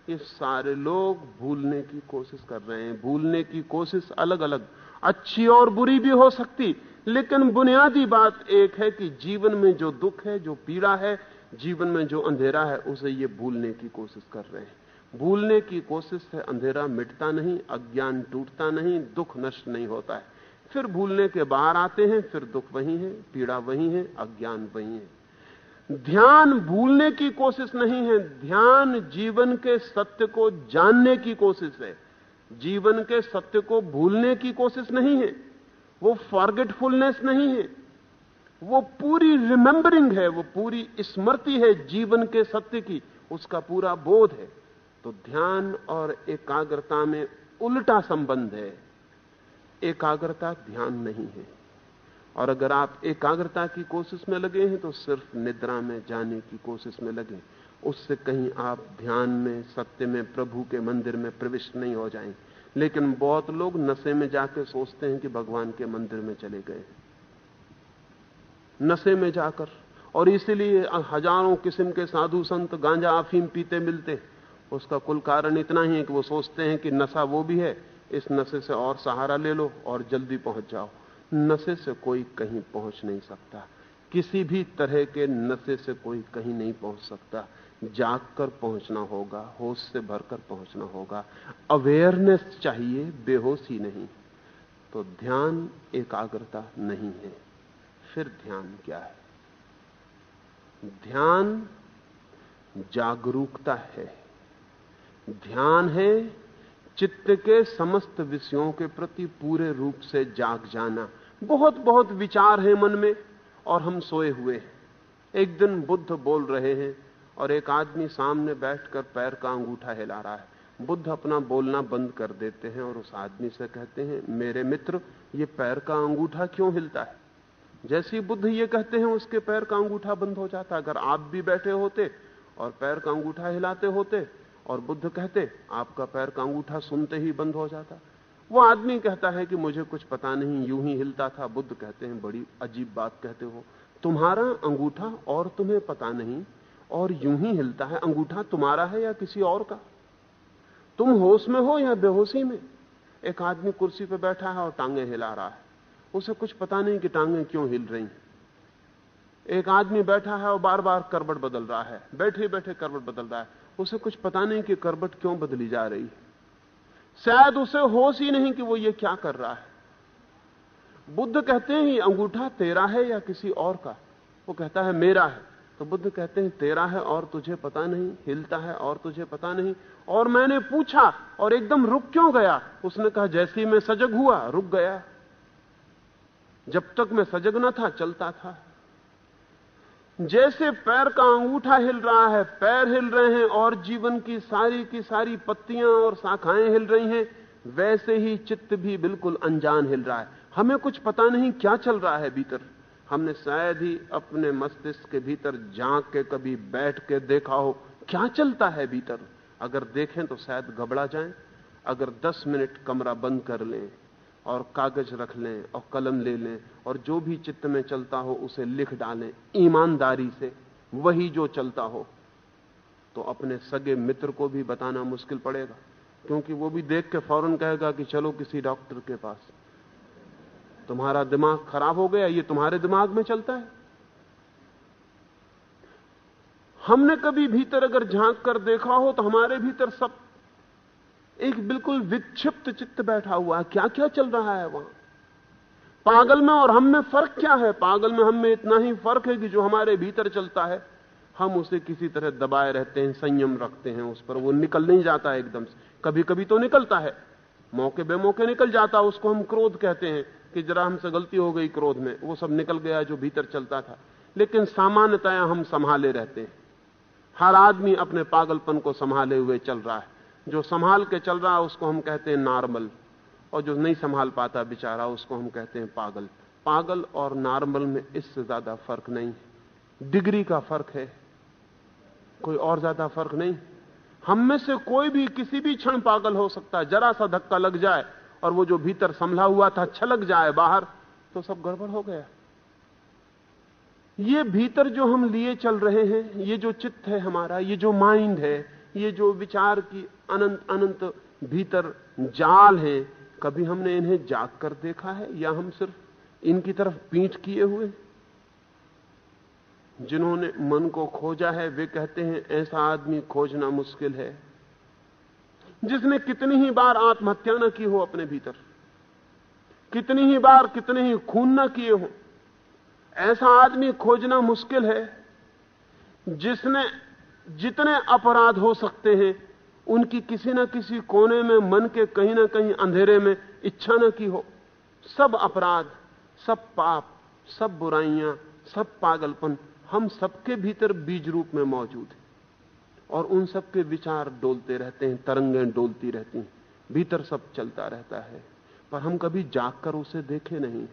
ये सारे लोग भूलने की कोशिश कर रहे हैं। भूलने की कोशिश अलग अलग अच्छी और बुरी भी हो सकती, लेकिन बुनियादी बात एक है कि जीवन में जो दुख है, जो पीड़ा है, जीवन में जो अंधेरा है, उसे ये भूलने की कोशिश कर रहे हैं। भूलने की कोशिश से अंधेरा मिटता नहीं, अज्ञान टूटता नहीं, दुख नष्ट नहीं होता है। फिर भूलने के बाहर आते हैं, फिर दुख वही है, पीड़ा वही है, अज्ञान वही है। ध्यान भूलने की कोशिश नहीं है, ध्यान जीवन के सत्य को जानने की कोशिश है। जीवन के सत्य को भूलने की कोशिश नहीं है, वो फॉरगेटफुलनेस नहीं है, वो पूरी रिमेंबरिंग है, वो पूरी स्मृति है जीवन के सत्य की, उसका पूरा बोध है। तो ध्यान और एकाग्रता में उल्टा संबंध है, एकाग्रता ध्यान नहीं है। और अगर आप एकाग्रता की कोशिश में लगे हैं तो सिर्फ़ निद्रा में जाने की कोशिश में लगे। उससे कहीं आप ध्यान में, सत्य में, प्रभु के मंदिर में प्रविष्ट नहीं हो जाएँ। लेकिन बहुत लोग नशे में जाकर सोचते हैं कि भगवान के मंदिर में चले गए। नशे में जाकर। और इसीलिए हज़ारों किस्म के साधु संत गांजा अफीम पीते मिलते। उसका कुल कारण इतना ही है कि वो सोचते हैं कि नशा वो भी है, इस नशे से और सहारा ले लो और जल्दी पहुँच जाओ। नशे से कोई कहीं पहुँच नहीं सकता। किसी भी तरह के नशे से कोई कहीं नहीं पहुँच सकता। जाग कर पहुँचना होगा, होश से भरकर पहुँचना होगा। अवेयरनेस चाहिए, बेहोशी नहीं। तो ध्यान एकाग्रता नहीं है। फिर ध्यान क्या है? ध्यान जागरूकता है। ध्यान है चित्त के समस्त विषयों के प्रति पूरे रूप से जाग जाना। बहुत बहुत विचार हैं मन में और हम सोए हुए हैं। एक दिन बुद्ध बोल रहे हैं और एक आदमी सामने बैठकर पैर का अंगूठा हिला रहा है। बुद्ध अपना बोलना बंद कर देते हैं और उस आदमी से कहते हैं, मेरे मित्र, ये पैर का अंगूठा क्यों हिलता है? जैसे ही बुद्ध ये कहते हैं, उसके पैर का अंगूठा बंद हो जाता अगर आप भी बैठे होते और पैर का अंगूठा हिलाते होते और बुद्ध कहते, आपका पैर का अंगूठा सुनते ही बंद हो जाता। वो आदमी कहता है कि मुझे कुछ पता नहीं, यूँ ही हिलता था। बुद्ध कहते हैं, बड़ी अजीब बात कहते हो। तुम्हारा अंगूठा और तुम्हें पता नहीं, और यूँ ही हिलता है। अंगूठा तुम्हारा है या किसी और का? तुम होश में हो या बेहोशी में? एक आदमी कुर्सी पर बैठा है और टांगे हिला रहा है। उसे कुछ पता नहीं कि टांगे क्यों हिल रही हैं। एक आदमी बैठा है और बार बार करबट बदल रहा है। बैठे बैठे करबट बदल रहा है। उसे कुछ पता नहीं कि करबट क्यों बदली जा रही है। शायद उसे होश ही नहीं कि वो ये क्या कर रहा है। बुद्ध कहते हैं अंगूठा तेरा है या किसी और का? वो कहता है, मेरा है। तो बुद्ध कहते हैं, तेरा है और तुझे पता नहीं, हिलता है और तुझे पता नहीं। और मैंने पूछा और एकदम रुक क्यों गया? उसने कहा, जैसे ही मैं सजग हुआ, रुक गया। जब तक मैं सजग ना था, चलता था। जैसे पैर का अंगूठा हिल रहा है, पैर हिल रहे हैं और जीवन की सारी की सारी पत्तियाँ और शाखाएँ हिल रही हैं, वैसे ही चित्त भी बिल्कुल अनजान हिल रहा है। हमें कुछ पता नहीं क्या चल रहा है भीतर। हमने शायद ही अपने मस्तिष्क के भीतर झाँक के कभी बैठ के देखा हो, क्या चलता है भीतर। अगर देखें तो शायद घबरा जाएँ, अगर 10 मिनट कमरा बंद कर लें और कागज़ रख लें और कलम ले लें और जो भी चित्त में चलता हो उसे लिख डालें ईमानदारी से, वही जो चलता हो। तो अपने सगे मित्र को भी बताना मुश्किल पड़ेगा, क्योंकि वो भी देख के फ़ौरन कहेगा कि चलो किसी डॉक्टर के पास। तुम्हारा दिमाग खराब हो गया, ये तुम्हारे दिमाग में चलता है। हमने कभी भीतर अगर झाँक कर देखा हो तो हमारे भीतर सब एक बिल्कुल विक्षिप्त चित्त बैठा हुआ है। क्या क्या चल रहा है वहाँ? पागल में और हम में फ़र्क क्या है? पागल में हम में इतना ही फ़र्क है कि जो हमारे भीतर चलता है, हम उसे किसी तरह दबाए रहते हैं, संयम रखते हैं उस पर। वो निकल नहीं जाता एकदम से। कभी कभी तो निकलता है। मौके बेमौके निकल जाता उसको हम क्रोध कहते हैं कि जरा हमसे गलती हो गई क्रोध में। वो सब निकल गया जो भीतर चलता था। लेकिन सामान्यतया हम संभाले रहते हैं। हर आदमी अपने पागलपन को संभाले हुए चल रहा है। जो संभाल के चल रहा है उसको हम कहते हैं नॉर्मल। और जो नहीं संभाल पाता बेचारा, उसको हम कहते हैं पागल। पागल और नॉर्मल में इससे ज़्यादा फ़र्क नहीं। डिग्री का फ़र्क है। कोई और ज़्यादा फ़र्क नहीं। हम में से कोई भी किसी भी क्षण पागल हो सकता है। जरा सा धक्का लग जाए और वो जो भीतर संभला हुआ था, छलक जाए बाहर तो सब गड़बड़ हो गया। ये भीतर जो हम लिए चल रहे हैं, ये जो चित्त है हमारा, ये जो माइंड है ये जो विचार की अनंत अनंत भीतर जाल है, कभी हमने इन्हें जाग कर देखा है या हम सिर्फ़ इनकी तरफ़ पीठ किए हुए जिन्होंने मन को खोजा है, वे कहते हैं, ऐसा आदमी खोजना मुश्किल है। जिसने कितनी ही बार आत्महत्या न की हो अपने भीतर, कितनी ही बार कितने ही खून न किए हो, ऐसा आदमी खोजना मुश्किल है जिसने जितने अपराध हो सकते हैं, उनकी किसी ना किसी कोने में, मन के कहीं ना कहीं अंधेरे में इच्छा न की हो। सब अपराध, सब पाप, सब बुराइयाँ, सब पागलपन हम सबके भीतर बीज रूप में मौजूद है। और उन सबके विचार डोलते रहते हैं, तरंगें डोलती रहती हैं, भीतर सब चलता रहता है। पर हम कभी जागकर उसे देखे नहीं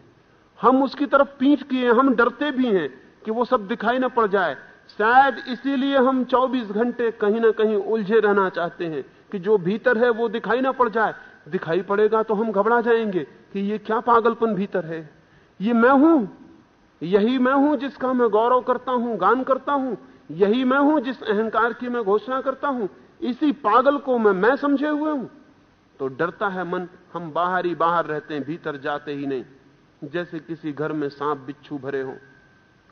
हम उसकी तरफ़ पीठ किए हम डरते भी हैं कि वो सब दिखाई ना पड़ जाए शायद इसीलिए हम 24 घंटे कहीं ना कहीं उलझे रहना चाहते हैं कि जो भीतर है वो दिखाई ना पड़ जाए। दिखाई पड़ेगा तो हम घबरा जाएँगे कि ये क्या पागलपन भीतर है। ये मैं हूँ, यही मैं हूँ जिसका मैं गौरव करता हूँ, गान करता हूँ, यही मैं हूँ जिस अहंकार की मैं घोषणा करता हूँ, इसी पागल को मैं मैं समझे हुए हूँ। तो डरता है मन, हम बाहर ही बाहर रहते हैं, भीतर जाते ही नहीं। जैसे किसी घर में सांप बिच्छू भरे हों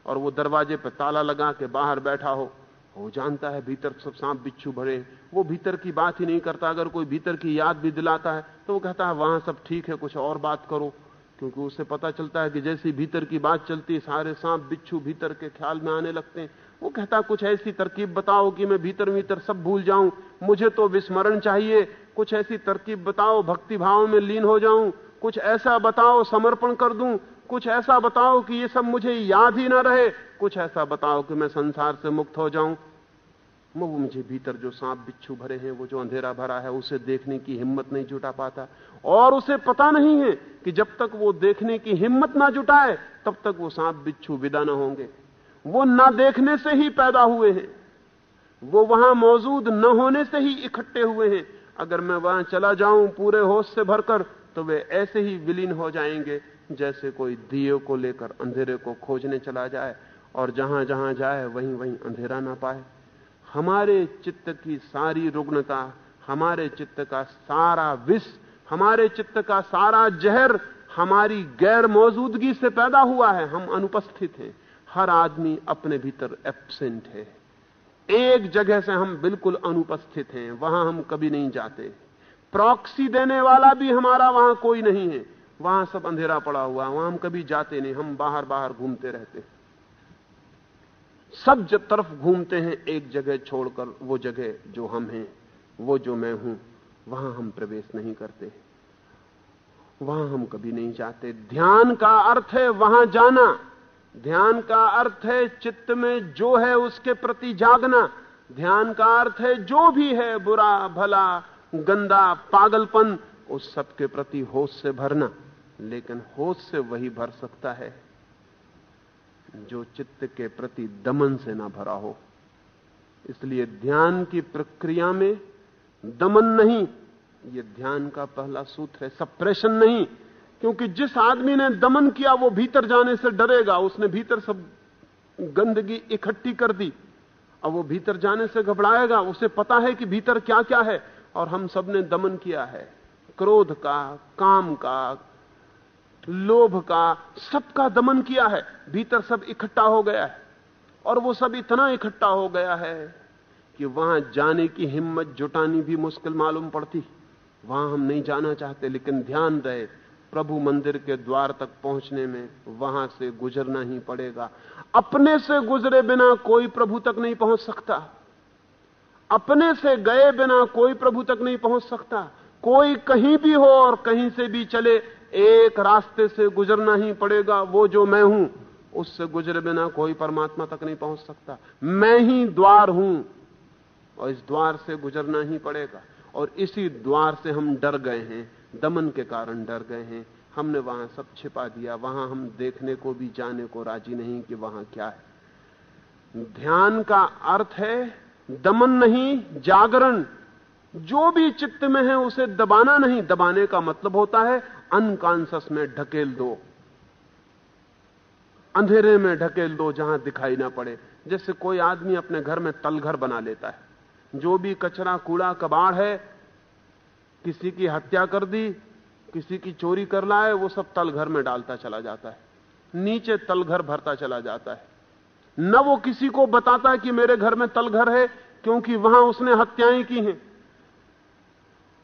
और वो दरवाजे पर ताला लगा के बाहर बैठा हो, वो जानता है भीतर सब सांप बिच्छू भरे वो भीतर की बात ही नहीं करता। अगर कोई भीतर की याद भी दिलाता है तो वो कहता है, वहाँ सब ठीक है, कुछ और बात करो। क्योंकि उसे पता चलता है कि जैसी भीतर की बात चलती है, सारे सांप बिच्छू भीतर के ख्याल में आने लगते हैं। वो कहता, कुछ ऐसी तरकीब बताओ कि मैं भीतर भीतर सब भूल जाऊँ। मुझे तो विस्मरण चाहिए। कुछ ऐसी तरकीब बताओ, भक्ति भाव में लीन हो जाऊँ। कुछ ऐसा बताओ, समर्पण कर दूँ। कुछ ऐसा बताओ कि ये सब मुझे याद ही ना रहे। कुछ ऐसा बताओ कि मैं संसार से मुक्त हो जाऊँ। वो मुझे भीतर जो सांप बिच्छू भरे हैं, वो जो अंधेरा भरा है, उसे देखने की हिम्मत नहीं जुटा पाता। और उसे पता नहीं है कि जब तक वो देखने की हिम्मत ना जुटाए, तब तक वो सांप बिच्छू विदा ना होंगे। वो ना देखने से ही पैदा हुए हैं। वो वहाँ मौजूद न होने से ही इकट्ठे हुए हैं। अगर मैं वहाँ चला जाऊँ पूरे होश से भरकर तो वे ऐसे ही विलीन हो जाएँगे। जैसे कोई दिए को लेकर अंधेरे को खोजने चला जाए और जहाँ जहाँ जाए वहीं वहीं अंधेरा ना पाए। हमारे चित्त की सारी रुग्णता, हमारे चित्त का सारा विष, हमारे चित्त का सारा जहर हमारी गैर मौजूदगी से पैदा हुआ है। हम अनुपस्थित हैं। हर आदमी अपने भीतर एब्सेंट है। एक जगह से हम बिल्कुल अनुपस्थित हैं। वहाँ हम कभी नहीं जाते। प्रॉक्सी देने वाला भी हमारा वहाँ कोई नहीं है। वहाँ सब अंधेरा पड़ा हुआ है, वहाँ हम कभी जाते नहीं, हम बाहर बाहर घूमते रहते हैं। सब जब तरफ़ घूमते हैं, एक जगह छोड़कर, वो जगह जो हम हैं, वो जो मैं हूँ, वहाँ हम प्रवेश नहीं करते वहाँ हम कभी नहीं जाते। ध्यान का अर्थ है वहाँ जाना। ध्यान का अर्थ है चित्त में जो है उसके प्रति जागना। ध्यान का अर्थ है जो भी है, बुरा, भला, गंदा, पागलपन, उस सब के प्रति होश से भरना। लेकिन होश से वही भर सकता है जो चित्त के प्रति दमन से ना भरा हो। इसलिए ध्यान की प्रक्रिया में दमन नहीं, ये ध्यान का पहला सूत्र है, सप्रेशन नहीं, क्योंकि जिस आदमी ने दमन किया, वो भीतर जाने से डरेगा। उसने भीतर सब गंदगी इकट्ठी कर दी, अब वो भीतर जाने से घबराएगा। उसे पता है कि भीतर क्या क्या है, और हम सबने दमन किया है। क्रोध का, काम का लोभ का सबका दमन किया है, भीतर सब इकट्ठा हो गया है, और वो सब इतना इकट्ठा हो गया है कि वहाँ जाने की हिम्मत जुटानी भी मुश्किल मालूम पड़ती। वहाँ हम नहीं जाना चाहते, लेकिन ध्यान रहे प्रभु मंदिर के द्वार तक पहुँचने में वहाँ से गुजरना ही पड़ेगा। अपने से गुजरे बिना कोई प्रभु तक नहीं पहुँच सकता। अपने से गए बिना कोई प्रभु तक नहीं पहुँच सकता। कोई कहीं भी हो और कहीं से भी चले एक रास्ते से गुजरना ही पड़ेगा, वो जो मैं हूँ, उससे गुजरे बिना कोई परमात्मा तक नहीं पहुँच सकता। मैं ही द्वार हूँ, और इस द्वार से गुजरना ही पड़ेगा। और इसी द्वार से हम डर गए हैं, दमन के कारण डर गए हैं। हमने वहाँ सब छिपा दिया, वहाँ हम देखने को भी, जाने को राज़ी नहीं कि वहाँ क्या है। ध्यान का अर्थ है दमन नहीं, जागरण। जो भी चित्त में है, उसे दबाना नहीं। दबाने का मतलब होता है अनकॉन्सियस में ढकेल दो। अंधेरे में ढकेल दो जहाँ दिखाई ना पड़े। जैसे कोई आदमी अपने घर में तलघर बना लेता है। जो भी कचरा, कूड़ा, कबाड़ है, किसी की हत्या कर दी, किसी की चोरी कर लाए, वो सब तलघर में डालता चला जाता है। नीचे तलघर भरता चला जाता है। न वो किसी को बताता है कि मेरे घर में तलघर है, क्योंकि वहाँ उसने हत्याएँ की हैं।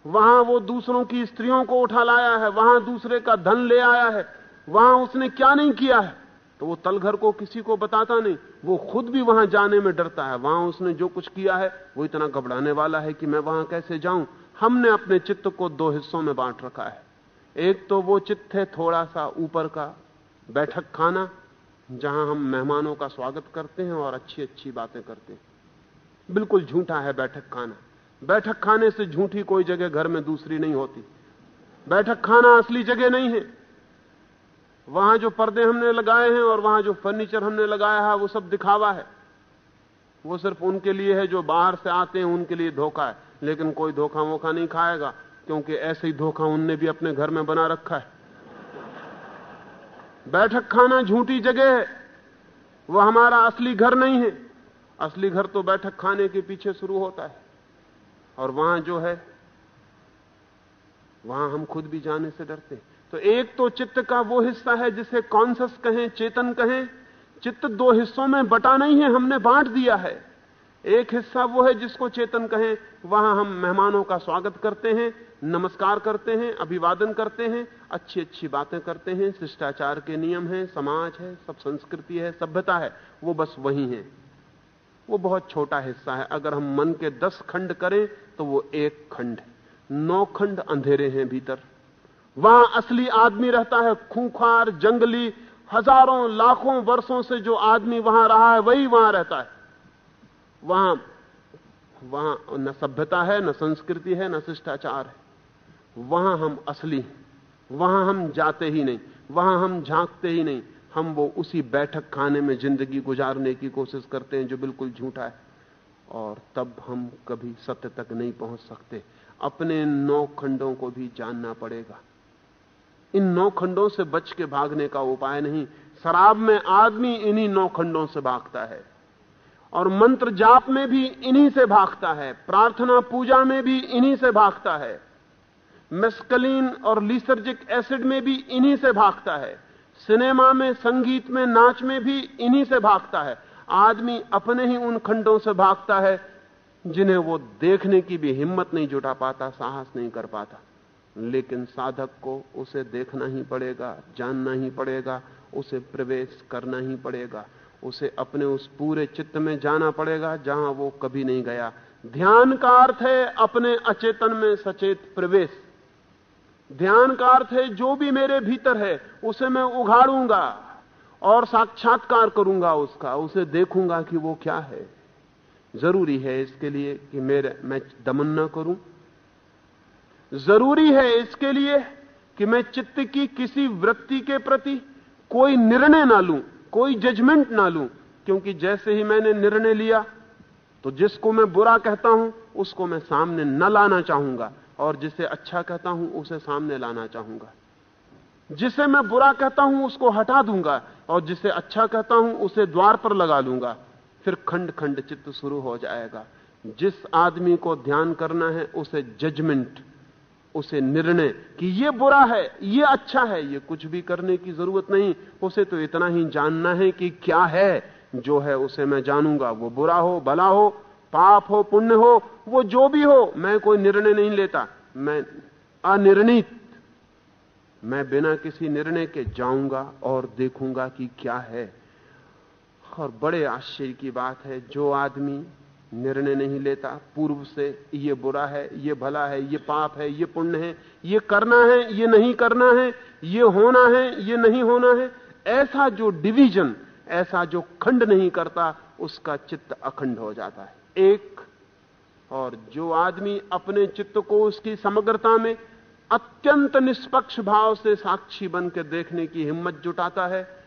वहाँ वो दूसरों की स्त्रियों को उठा लाया है, वहाँ दूसरे का धन ले आया है, वहाँ उसने क्या नहीं किया है? तो वो तलघर को किसी को बताता नहीं, वो खुद भी वहाँ जाने में डरता है। वहाँ उसने जो कुछ किया है, वो इतना घबराने वाला है कि मैं वहाँ कैसे जाऊँ? हमने अपने चित्त को दो हिस्सों में बांट रखा है। एक तो वो चित्त है थोड़ा सा ऊपर का बैठक खाना, जहाँ हम मेहमानों का स्वागत करते हैं और अच्छी अच्छी बातें करते हैं। बिल्कुल झूठा है बैठक खाना। बैठक खाने से झूठी कोई जगह घर में दूसरी नहीं होती। बैठक खाना असली जगह नहीं है। वहाँ जो पर्दे हमने लगाए हैं और वहाँ जो फर्नीचर हमने लगाया है, वो सब दिखावा है। वो सिर्फ़ उनके लिए है जो बाहर से आते हैं, उनके लिए धोखा है। लेकिन कोई धोखा वोखा नहीं खाएगा, क्योंकि ऐसे ही धोखा उनने भी अपने घर में बना रखा है। बैठक खाना झूठी जगह है। वो हमारा असली घर नहीं है। असली घर तो बैठक खाने के पीछे शुरू होता है। और वहाँ जो है, वहाँ हम खुद भी जाने से डरते हैं। तो एक तो चित्त का वो हिस्सा है जिसे कॉन्सस कहें, चेतन कहें, चित्त दो हिस्सों में बटा नहीं है, हमने बांट दिया है। एक हिस्सा वो है जिसको चेतन कहें, वहाँ हम मेहमानों का स्वागत करते हैं, नमस्कार करते हैं, अभिवादन करते हैं अच्छी अच्छी बातें करते हैं, शिष्टाचार के नियम हैं, समाज है, सब संस्कृति है, सभ्यता है, वो बस वही है। वो बहुत छोटा हिस्सा है। अगर हम मन के दस खंड करें तो वो एक खंड नौ खंड अंधेरे हैं भीतर। वहाँ असली आदमी रहता है, खूंखार, जंगली, हज़ारों, लाखों वर्षों से जो आदमी वहाँ रहा है, वही वहाँ रहता है। वहाँ वहाँ न सभ्यता है, न संस्कृति है, न शिष्टाचार है। वहाँ हम असली हैं। वहाँ हम जाते ही नहीं। वहाँ हम झांकते ही नहीं। हम वो उसी बैठक खाने में ज़िंदगी गुजारने की कोशिश करते हैं जो बिल्कुल झूठा है। और तब हम कभी सत्य तक नहीं पहुँच सकते। अपने नौ खंडों को भी जानना पड़ेगा। इन नौ खंडों से बच के भागने का उपाय नहीं। शराब में आदमी इन्हीं नौ खंडों से भागता है। और मंत्र जाप में भी इन्हीं से भागता है। प्रार्थना पूजा में भी इन्हीं से भागता है। मेस्कलीन और लीसर्जिक एसिड में भी इन्हीं से भागता है। सिनेमा में, संगीत में, नाच में भी इन्हीं से भागता है। आदमी अपने ही उन खंडों से भागता है, जिन्हें वो देखने की भी हिम्मत नहीं जुटा पाता, साहस नहीं कर पाता। लेकिन साधक को उसे देखना ही पड़ेगा, जानना ही पड़ेगा, उसे प्रवेश करना ही पड़ेगा। उसे अपने उस पूरे चित्त में जाना पड़ेगा, जहाँ वो कभी नहीं गया। ध्यान का अर्थ है अपने अचेतन में सचेत प्रवेश। ध्यान का अर्थ है, जो भी मेरे भीतर है, उसे मैं उघाड़ूँगा और साक्षात्कार करूँगा उसका। उसे देखूँगा कि वो क्या है। ज़रूरी है इसके लिए कि मेरे, मैं दमन न करूँ। ज़रूरी है इसके लिए कि मैं चित्त की किसी वृत्ति के प्रति कोई निर्णय ना लूँ, कोई जजमेंट ना लूँ, क्योंकि जैसे ही मैंने निर्णय लिया तो जिसको मैं बुरा कहता हूँ, उसको मैं सामने न लाना चाहूँगा। और जिसे अच्छा कहता हूँ, उसे सामने लाना चाहूँगा। जिसे मैं बुरा कहता हूँ, उसको हटा दूँगा, और जिसे अच्छा कहता हूँ, उसे द्वार पर लगा लूँगा। फिर खंड खंड चित्त शुरू हो जाएगा। जिस आदमी को ध्यान करना है, उसे जजमेंट उसे निर्णय कि ये बुरा है, ये अच्छा है, ये कुछ भी करने की ज़रूरत नहीं, उसे तो इतना ही जानना है कि क्या है, जो है उसे मैं जानूँगा। वो बुरा हो, भला हो पाप हो, पुण्य हो, वो जो भी हो, मैं कोई निर्णय नहीं लेता। मैं अनिर्णित। मैं बिना किसी निर्णय के जाऊँगा और देखूँगा कि क्या है। और बड़े आश्चर्य की बात है, जो आदमी निर्णय नहीं लेता, पूर्व से ये बुरा है, ये भला है, ये पाप है, ये पुण्य है, ये करना है, ये नहीं करना है, ये होना है, ये नहीं होना है, ऐसा जो डिवीज़न, ऐसा जो खंड नहीं करता, उसका चित्त अखंड हो जाता है। एक और जो आदमी अपने चित्त को उसकी समग्रता में अत्यंत निष्पक्ष भाव से साक्षी बन के देखने की हिम्मत जुटाता है,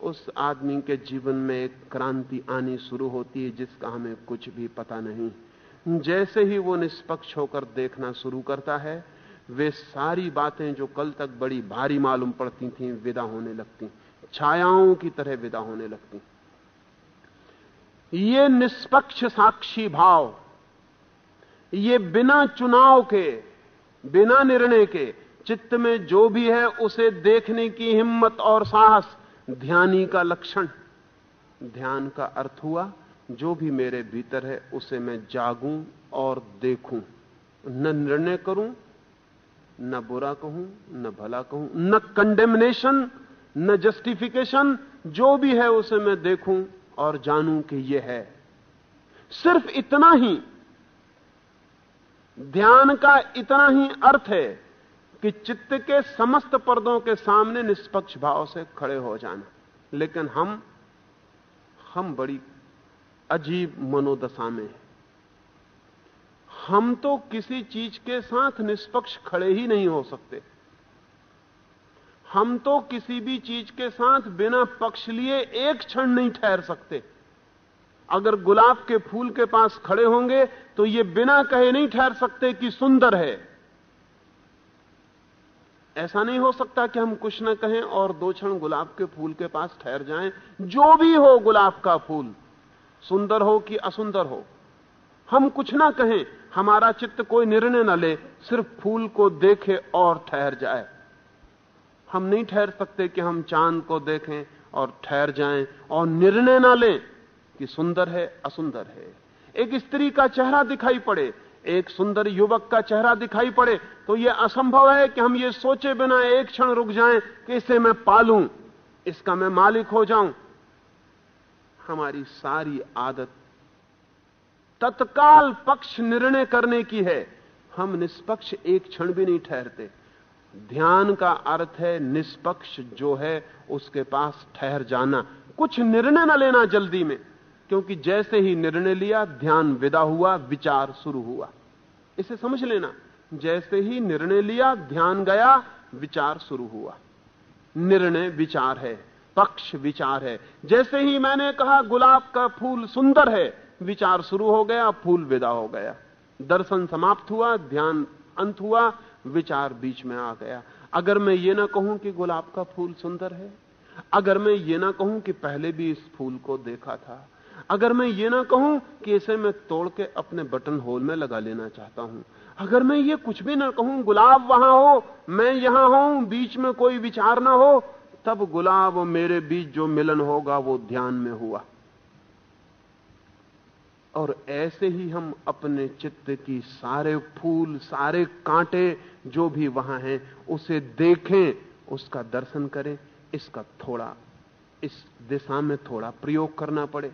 उस आदमी के जीवन में एक क्रांति आनी शुरू होती है जिसका हमें कुछ भी पता नहीं। जैसे ही वो निष्पक्ष होकर देखना शुरू करता है, वे सारी बातें जो कल तक बड़ी भारी मालूम पड़ती थीं, विदा होने लगती। छायाओं की तरह विदा होने लगती। ये निष्पक्ष साक्षी भाव, ये बिना चुनाव के, बिना निर्णय के, चित्त में जो भी है उसे देखने की हिम्मत और साहस ध्यानी का लक्षण। ध्यान का अर्थ हुआ, जो भी मेरे भीतर है उसे मैं जागूं और देखूँ। न निर्णय करूँ, न बुरा कहूँ, न भला कहूँ, न कंडेमनेशन न जस्टिफिकेशन जो भी है उसे मैं देखूँ। और जानूं कि यह है। सिर्फ़ इतना ही, ध्यान का इतना ही अर्थ है कि चित्त के समस्त पर्दों के सामने निष्पक्ष भाव से खड़े हो जाना। लेकिन हम हम बड़ी अजीब मनोदशा में हम तो किसी चीज़ के साथ निष्पक्ष खड़े ही नहीं हो सकते। हम तो किसी भी चीज़ के साथ बिना पक्ष लिए एक क्षण नहीं ठहर सकते। अगर गुलाब के फूल के पास खड़े होंगे तो ये बिना कहे नहीं ठहर सकते कि सुंदर है। ऐसा नहीं हो सकता कि हम कुछ ना कहें और दो क्षण गुलाब के फूल के पास ठहर जाएँ। जो भी हो गुलाब का फूल, सुंदर हो कि असुंदर हो, हम कुछ ना कहें, हमारा चित्त कोई निर्णय न ले, सिर्फ़ फूल को देखे और ठहर जाए। हम नहीं ठहर सकते कि हम चाँद को देखें और ठहर जाएँ और निर्णय ना लें कि सुंदर है, असुंदर है। एक स्त्री का चेहरा दिखाई पड़े, एक सुंदर युवक का चेहरा दिखाई पड़े तो यह असंभव है कि हम ये सोचे बिना एक क्षण रुक जाएँ कि इसे मैं पालूं, इसका मैं मालिक हो जाऊँ। हमारी सारी आदत तत्काल पक्ष निर्णय करने की है। हम निष्पक्ष एक क्षण भी नहीं ठहरते। ध्यान का अर्थ है निष्पक्ष जो है उसके पास ठहर जाना। कुछ निर्णय न लेना जल्दी में, क्योंकि जैसे ही निर्णय लिया, ध्यान विदा हुआ, विचार शुरू हुआ। इसे समझ लेना। जैसे ही निर्णय लिया, ध्यान गया, विचार शुरू हुआ। निर्णय विचार है, पक्ष विचार है। जैसे ही मैंने कहा, गुलाब का फूल सुंदर है, विचार शुरू हो गया, फूल विदा हो गया। दर्शन समाप्त हुआ, ध्यान अंत हुआ विचार बीच में आ गया। अगर मैं ये ना कहूँ कि गुलाब का फूल सुंदर है, अगर मैं ये ना कहूँ कि पहले भी इस फूल को देखा था, अगर मैं ये ना कहूँ कि इसे मैं तोड़ के अपने बटन होल में लगा लेना चाहता हूँ, अगर मैं ये कुछ भी ना कहूँ, गुलाब वहाँ हो, मैं यहाँ हूँ बीच में कोई विचार ना हो, तब गुलाब और मेरे बीच जो मिलन होगा वो ध्यान में हुआ। और ऐसे ही हम अपने चित्त की सारे फूल, सारे कांटे जो भी वहाँ हैं, उसे देखें, उसका दर्शन करें, इसका थोड़ा, इस दिशा में थोड़ा प्रयोग करना पड़े,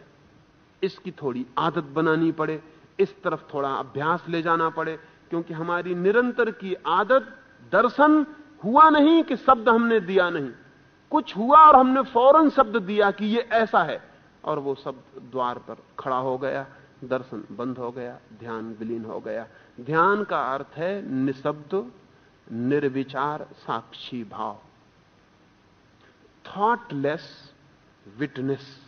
इसकी थोड़ी आदत बनानी पड़े, इस तरफ़ थोड़ा अभ्यास ले जाना पड़े, क्योंकि हमारी निरंतर की आदत, दर्शन हुआ नहीं कि शब्द हमने दिया नहीं। कुछ हुआ और हमने फ़ौरन शब्द दिया कि ये ऐसा है, और वो शब्द द्वार पर खड़ा हो गया। दर्शन बंद हो गया, ध्यान विलीन हो गया। ध्यान का अर्थ है निशब्द, निर्विचार, साक्षी भाव। थॉटलेस विटनेस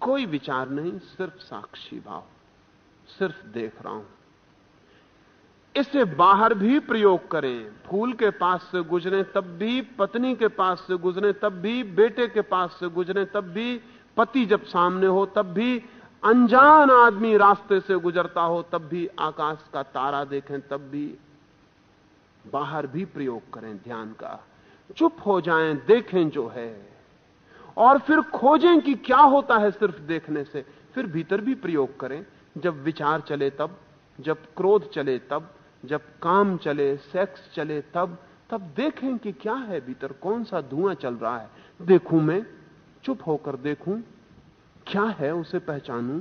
कोई विचार नहीं, सिर्फ़ साक्षी भाव। सिर्फ़ देख रहा हूँ। इसे बाहर भी प्रयोग करें। फूल के पास से गुजरे, तब भी, पत्नी के पास से गुजरे, तब भी, बेटे के पास से गुजरे, तब भी, पति जब सामने हो, तब भी अनजान आदमी रास्ते से गुजरता हो, तब भी आकाश का तारा देखें, तब भी बाहर भी प्रयोग करें ध्यान का। चुप हो जाएँ, देखें जो है। और फिर खोजें कि क्या होता है सिर्फ़ देखने से। फिर भीतर भी प्रयोग करें। जब विचार चले, तब, जब क्रोध चले, तब, जब काम चले सेक्स चले, तब तब देखें कि क्या है भीतर, कौन सा धुआँ चल रहा है। देखूँ मैं, चुप होकर देखूँ क्या है उसे पहचानूं?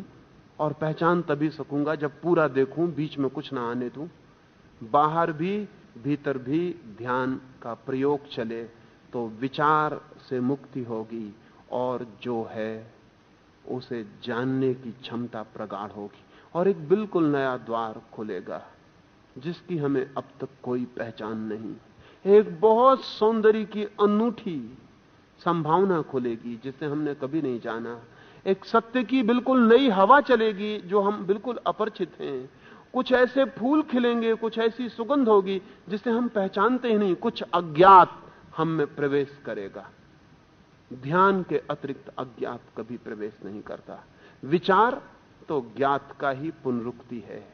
और पहचान तभी सकूँगा जब पूरा देखूँ, बीच में कुछ ना आने दूँ। बाहर भी, भीतर भी ध्यान का प्रयोग चले तो विचार से मुक्ति होगी और जो है, उसे जानने की क्षमता प्रगाढ़ होगी। और एक बिल्कुल नया द्वार खुलेगा, जिसकी हमें अब तक कोई पहचान नहीं। एक बहुत सौंदर्य की अनूठी संभावना खुलेगी, जिसे हमने कभी नहीं जाना। एक सत्य की बिल्कुल नई हवा चलेगी जो हम बिल्कुल अपरिचित हैं। कुछ ऐसे फूल खिलेंगे, कुछ ऐसी सुगंध होगी जिसे हम पहचानते ही नहीं। कुछ अज्ञात हम में प्रवेश करेगा। ध्यान के अतिरिक्त अज्ञात कभी प्रवेश नहीं करता। विचार तो ज्ञात का ही पुनरुक्ति है।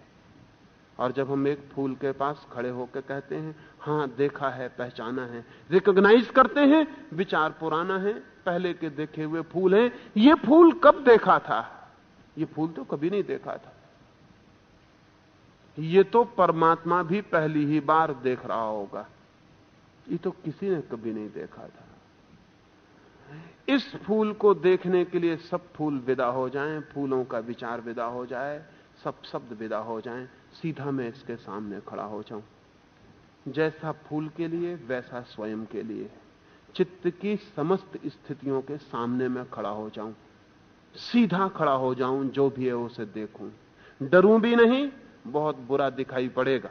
और जब हम एक फूल के पास खड़े होकर कहते हैं, हाँ, देखा है, पहचाना है। रिकॉग्नाइज करते हैं, विचार पुराना है। पहले के देखे हुए फूल हैं। ये फूल कब देखा था? ये फूल तो कभी नहीं देखा था। ये तो परमात्मा भी पहली ही बार देख रहा होगा। ये तो किसी ने कभी नहीं देखा था। इस फूल को देखने के लिए सब फूल विदा हो जाएँ, फूलों का विचार विदा हो जाए, सब शब्द विदा हो जाएँ, सीधा मैं इसके सामने खड़ा हो जाऊँ। जैसा फूल के लिए, वैसा स्वयं के लिए। चित्त की समस्त स्थितियों के सामने मैं खड़ा हो जाऊँ। सीधा खड़ा हो जाऊँ, जो भी है उसे देखूँ। डरूं भी नहीं, बहुत बुरा दिखाई पड़ेगा।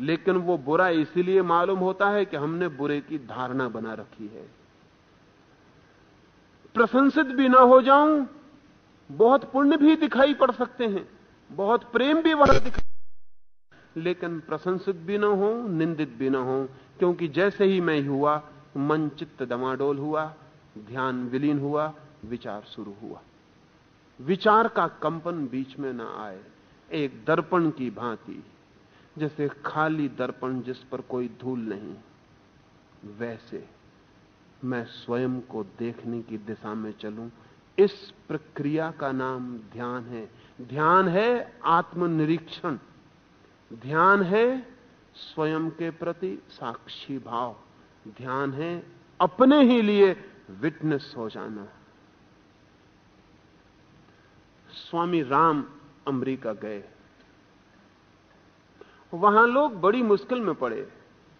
लेकिन वो बुरा इसीलिए मालूम होता है कि हमने बुरे की धारणा बना रखी है। प्रशंसित भी ना हो जाऊँ, बहुत पुण्य भी दिखाई पड़ सकते हैं, बहुत प्रेम भी वहाँ दिखाई लेकिन प्रशंसित भी ना हो, निंदित भी ना हो क्योंकि जैसे ही मैं हुआ, मन चित्त दमाडोल हुआ, ध्यान विलीन हुआ, विचार शुरू हुआ। विचार का कंपन बीच में ना आए, एक दर्पण की भांति, जैसे खाली दर्पण जिस पर कोई धूल नहीं, वैसे मैं स्वयं को देखने की दिशा में चलूँ। इस प्रक्रिया का नाम ध्यान है। ध्यान है आत्मनिरीक्षण। ध्यान है स्वयं के प्रति साक्षी भाव, ध्यान है, अपने ही लिए विटनेस हो जाना। स्वामी राम अमेरिका गए। वहाँ लोग बड़ी मुश्किल में पड़े,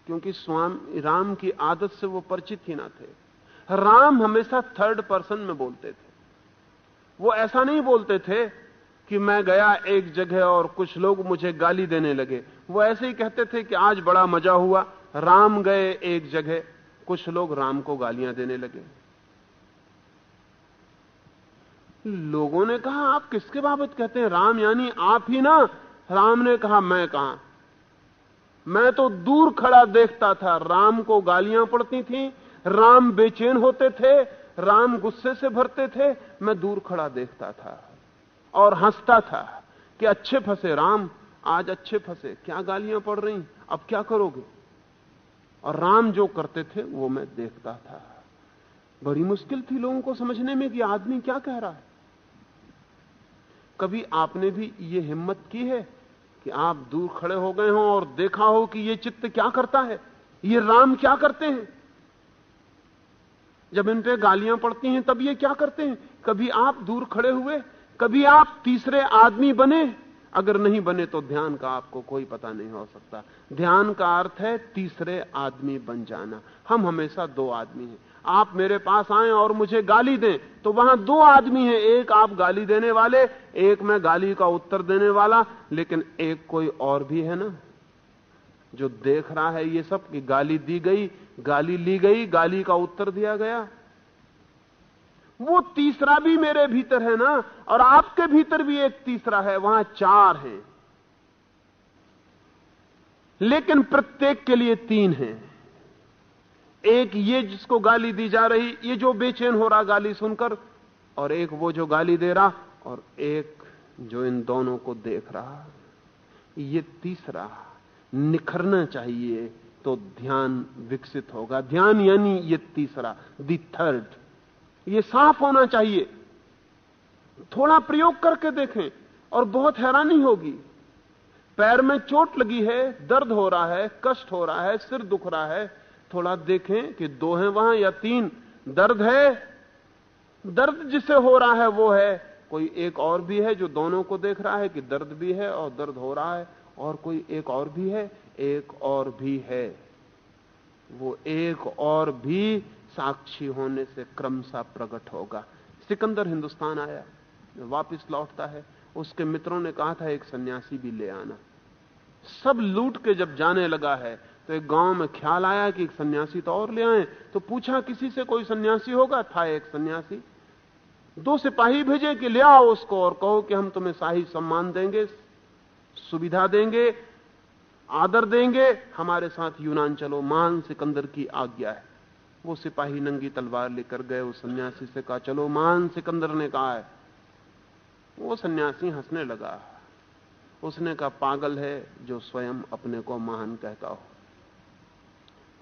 क्योंकि स्वामी, राम की आदत से वो परिचित ही ना थे। राम हमेशा थर्ड पर्सन में बोलते थे। वो ऐसा नहीं बोलते थे कि मैं गया एक जगह और कुछ लोग मुझे गाली देने लगे। वो ऐसे ही कहते थे कि आज बड़ा मज़ा हुआ, राम गए एक जगह, कुछ लोग राम को गालियाँ देने लगे। लोगों ने कहा, आप किसके बाबत कहते हैं? राम यानी आप ही ना? राम ने कहा, मैं कहा? मैं तो दूर खड़ा देखता था, राम को गालियाँ पड़ती थी, राम बेचैन होते थे, राम गुस्से से भरते थे, मैं दूर खड़ा देखता था। और हंसता था कि अच्छे फंसे, राम, आज अच्छे फंसे, क्या गालियाँ पड़ रही? अब क्या करोगे? और राम जो करते थे, वो मैं देखता था। बड़ी मुश्किल थी लोगों को समझने में कि आदमी क्या कह रहा है। कभी आपने भी ये हिम्मत की है कि आप दूर खड़े हो गए हो और देखा हो कि ये चित्त क्या करता है? ये राम क्या करते हैं? जब इन पे गालियाँ पड़ती हैं, तब ये क्या करते हैं? कभी आप दूर खड़े हुए कभी आप तीसरे आदमी बने? अगर नहीं बने तो ध्यान का आपको कोई पता नहीं हो सकता। ध्यान का अर्थ है तीसरे आदमी बन जाना। हम हमेशा दो आदमी हैं। आप मेरे पास आए और मुझे गाली दें तो वहाँ दो आदमी हैं। एक आप गाली देने वाले, एक मैं गाली का उत्तर देने वाला। लेकिन एक कोई और भी है ना, जो देख रहा है ये सब कि गाली दी गई, गाली ली गई, गाली का उत्तर दिया गया। वो तीसरा भी मेरे भीतर है ना? और आपके भीतर भी एक तीसरा है, वहाँ चार हैं। लेकिन प्रत्येक के लिए तीन हैं। एक ये जिसको गाली दी जा रही, ये जो बेचैन हो रहा गाली सुनकर, और एक वो जो गाली दे रहा, और एक जो इन दोनों को देख रहा। ये तीसरा, निखरना चाहिए तो ध्यान विकसित होगा। ध्यान यानी ये तीसरा दी थर्ड ये साफ़ होना चाहिए। थोड़ा प्रयोग करके देखें और बहुत हैरानी होगी। पैर में चोट लगी है, दर्द हो रहा है, कष्ट हो रहा है, सिर दुख रहा है। थोड़ा देखें कि दो हैं वहाँ या तीन। दर्द है, दर्द जिसे हो रहा है वो है। कोई एक और भी है जो दोनों को देख रहा है कि दर्द भी है और दर्द हो रहा है, और कोई एक और भी है, एक और भी है। वो एक और भी साक्षी होने से क्रमशः प्रकट होगा। सिकंदर हिंदुस्तान आया, वापस लौटता है। उसके मित्रों ने कहा था, एक सन्यासी भी ले आना। सब लूट के जब जाने लगा है तो एक गाँव में ख्याल आया कि एक सन्यासी तो और ले आए तो पूछा, किसी से कोई सन्यासी होगा? था एक सन्यासी। दो सिपाही भेजे कि ले आओ उसको और कहो कि हम तुम्हें शाही सम्मान देंगे, सुविधा देंगे, आदर देंगे, हमारे साथ यूनान चलो मान सिकंदर की आज्ञा है। वो सिपाही नंगी तलवार लेकर गए, उस सन्यासी से कहा, चलो, मान सिकंदर ने कहा है। वो सन्यासी हंसने लगा। उसने कहा, पागल है जो स्वयं अपने को महान कहता हो।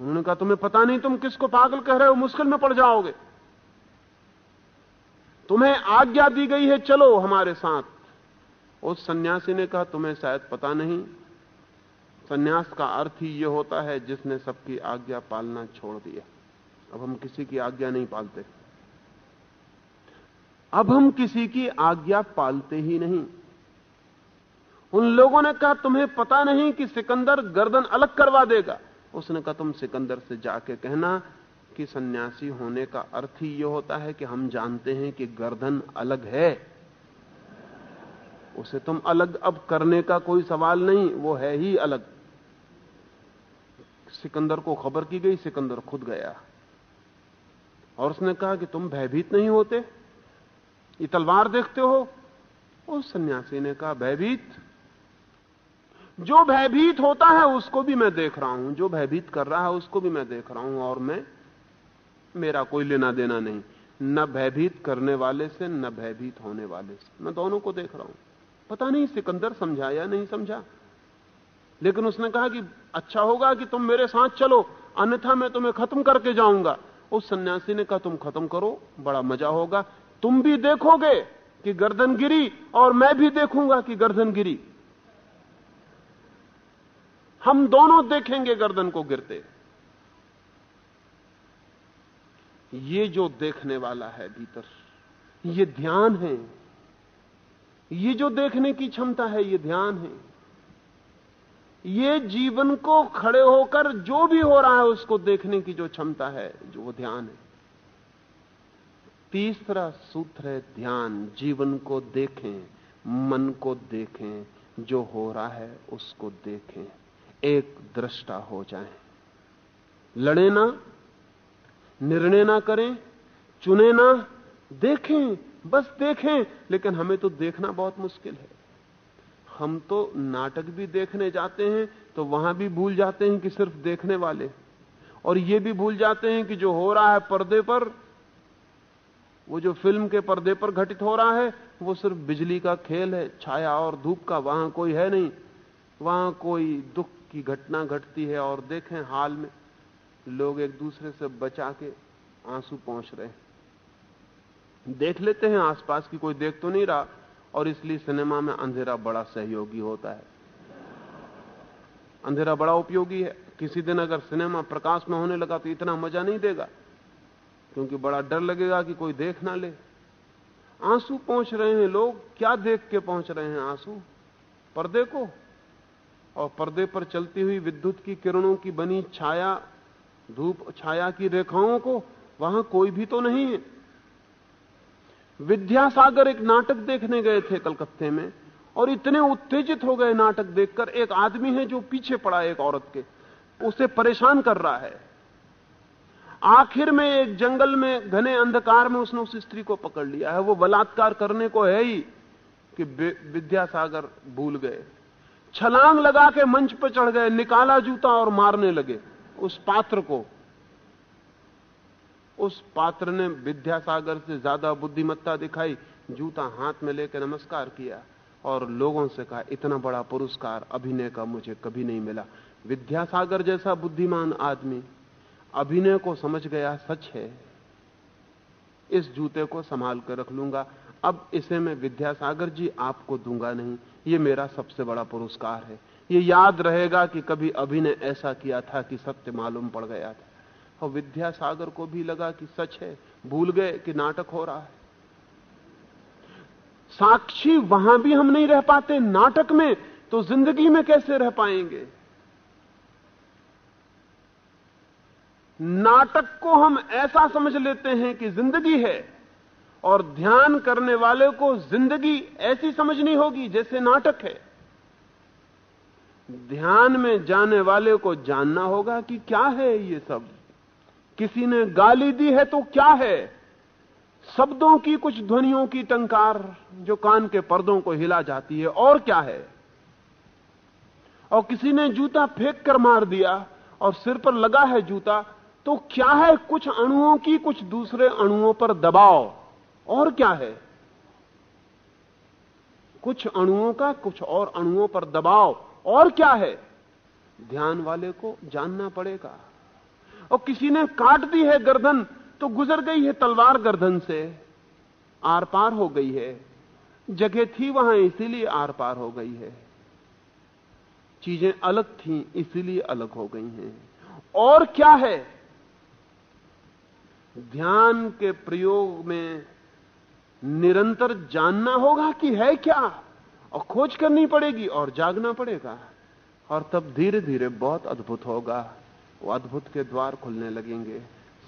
उन्होंने कहा, तुम्हें पता नहीं तुम किसको पागल कह रहे हो? मुश्किल में पड़ जाओगे। तुम्हें आज्ञा दी गई है, चलो हमारे साथ। उस सन्यासी ने कहा, तुम्हें शायद पता नहीं। सन्यास का अर्थ ही यह होता है जिसने सबकी आज्ञा पालना छोड़ दिया अब हम किसी की आज्ञा नहीं पालते। अब हम किसी की आज्ञा पालते ही नहीं। उन लोगों ने कहा, तुम्हें पता नहीं कि सिकंदर गर्दन अलग करवा देगा। उसने कहा, तुम सिकंदर से जाके कहना कि सन्यासी होने का अर्थ ही यह होता है कि हम जानते हैं कि गर्दन अलग है। उसे तुम अलग अब करने का कोई सवाल नहीं, वो है ही अलग। सिकंदर को खबर की गई, सिकंदर खुद गया। और उसने कहा कि तुम भयभीत नहीं होते। ये तलवार देखते हो? उस सन्यासी ने कहा, भयभीत? जो भयभीत होता है, उसको भी मैं देख रहा हूँ। जो भयभीत कर रहा है, उसको भी मैं देख रहा हूँ। और मैं, मेरा कोई लेना देना नहीं। न भयभीत करने वाले से, न भयभीत होने वाले से। मैं दोनों को देख रहा हूँ। पता नहीं, सिकंदर समझा या नहीं समझा। लेकिन उसने कहा कि अच्छा होगा कि तुम मेरे साथ चलो। अन्यथा मैं तुम्हें खत्म करके जाऊँगा। उस सन्यासी ने कहा, तुम खत्म करो, बड़ा मज़ा होगा। तुम भी देखोगे कि गर्दन गिरी और मैं भी देखूँगा कि गर्दन गिरी हम दोनों देखेंगे गर्दन को गिरते। ये जो देखने वाला है भीतर, ये ध्यान है। ये जो देखने की क्षमता है, ये ध्यान है। ये जीवन को खड़े होकर जो भी हो रहा है, उसको देखने की जो क्षमता है, जो वो ध्यान है। तीसरा सूत्र है ध्यान। जीवन को देखें, मन को देखें, जो हो रहा है, उसको देखें। एक दृष्टा हो जाएँ। लड़े ना, निर्णय ना करें, चुने ना, देखें, बस देखें। लेकिन हमें तो देखना बहुत मुश्किल है। हम तो नाटक भी देखने जाते हैं तो वहाँ भी भूल जाते हैं कि सिर्फ़ देखने वाले। और ये भी भूल जाते हैं कि जो हो रहा है पर्दे पर, वो जो फ़िल्म के पर्दे पर घटित हो रहा है, वो सिर्फ़ बिजली का खेल है, छाया और धूप का, वहाँ कोई है नहीं। वहाँ कोई दुख की घटना घटती है और देखें हाल में, लोग एक दूसरे से बचा के आँसू पहुँच रहे हैं। देख लेते हैं, आसपास की कोई देख तो नहीं रहा। और इसलिए सिनेमा में अंधेरा बड़ा सहयोगी होता है। अंधेरा बड़ा उपयोगी है। किसी दिन अगर सिनेमा प्रकाश में होने लगा तो इतना मज़ा नहीं देगा, क्योंकि बड़ा डर लगेगा कि कोई देख ना ले। आँसू पहुँच रहे हैं लोग, क्या देख के पहुँच रहे हैं आँसू? पर्दे को। और पर्दे पर चलती हुई विद्युत की किरणों की बनी छाया, धूप छाया की रेखाओं को, वहाँ कोई भी तो नहीं है। विद्यासागर एक नाटक देखने गए थे कलकत्ते में और इतने उत्तेजित हो गए नाटक देखकर एक आदमी है जो पीछे पड़ा एक औरत के। उसे परेशान कर रहा है। आखिर में एक जंगल में घने अंधकार में उसने उस स्त्री को पकड़ लिया है। वो बलात्कार करने को है ही कि विद्यासागर भूल गए। छलांग लगा के मंच पर चढ़ गए, निकाला जूता और मारने लगे। उस पात्र को उस पात्र ने विद्यासागर से ज़्यादा बुद्धिमत्ता दिखाई, जूता हाथ में लेकर नमस्कार किया और लोगों से कहा, इतना बड़ा पुरस्कार अभिनय का मुझे कभी नहीं मिला। विद्यासागर जैसा बुद्धिमान आदमी अभिनय को समझ गया, सच है, इस जूते को संभाल कर रख लूँगा। अब इसे मैं विद्यासागर जी आपको दूँगा नहीं, ये मेरा सबसे बड़ा पुरस्कार है। ये याद रहेगा कि कभी अभिनय ऐसा किया था कि सत्य मालूम पड़ गया था। और विद्यासागर को भी लगा कि सच है, भूल गए कि नाटक हो रहा है। साक्षी वहाँ भी हम नहीं रह पाते, नाटक में तो ज़िंदगी में कैसे रह पाएँगे? नाटक को हम ऐसा समझ लेते हैं कि ज़िंदगी है और ध्यान करने वाले को ज़िंदगी ऐसी समझनी होगी जैसे नाटक है। ध्यान में जाने वाले को जानना होगा कि क्या है ये सब। किसी ने गाली दी है तो क्या है? शब्दों की कुछ ध्वनियों की टंकार जो कान के पर्दों को हिला जाती है, और क्या है? और किसी ने जूता फेंक कर मार दिया और सिर पर लगा है जूता तो क्या है कुछ अणुओं की कुछ दूसरे अणुओं पर दबाव? और क्या है? कुछ अणुओं का कुछ और अणुओं पर दबाव, और क्या है? ध्यान वाले को जानना पड़ेगा। और किसी ने काट दी है गर्दन तो गुजर गई है तलवार गर्दन से। आर पार हो गई है। जगह थी वहाँ, इसीलिए आर पार हो गई है। चीज़ें अलग थी, इसीलिए अलग हो गई हैं। और क्या है? ध्यान के प्रयोग में निरंतर जानना होगा कि है क्या, और खोज करनी पड़ेगी और जागना पड़ेगा, और तब धीरे धीरे बहुत अद्भुत होगा। अद्भुत के द्वार खुलने लगेंगे।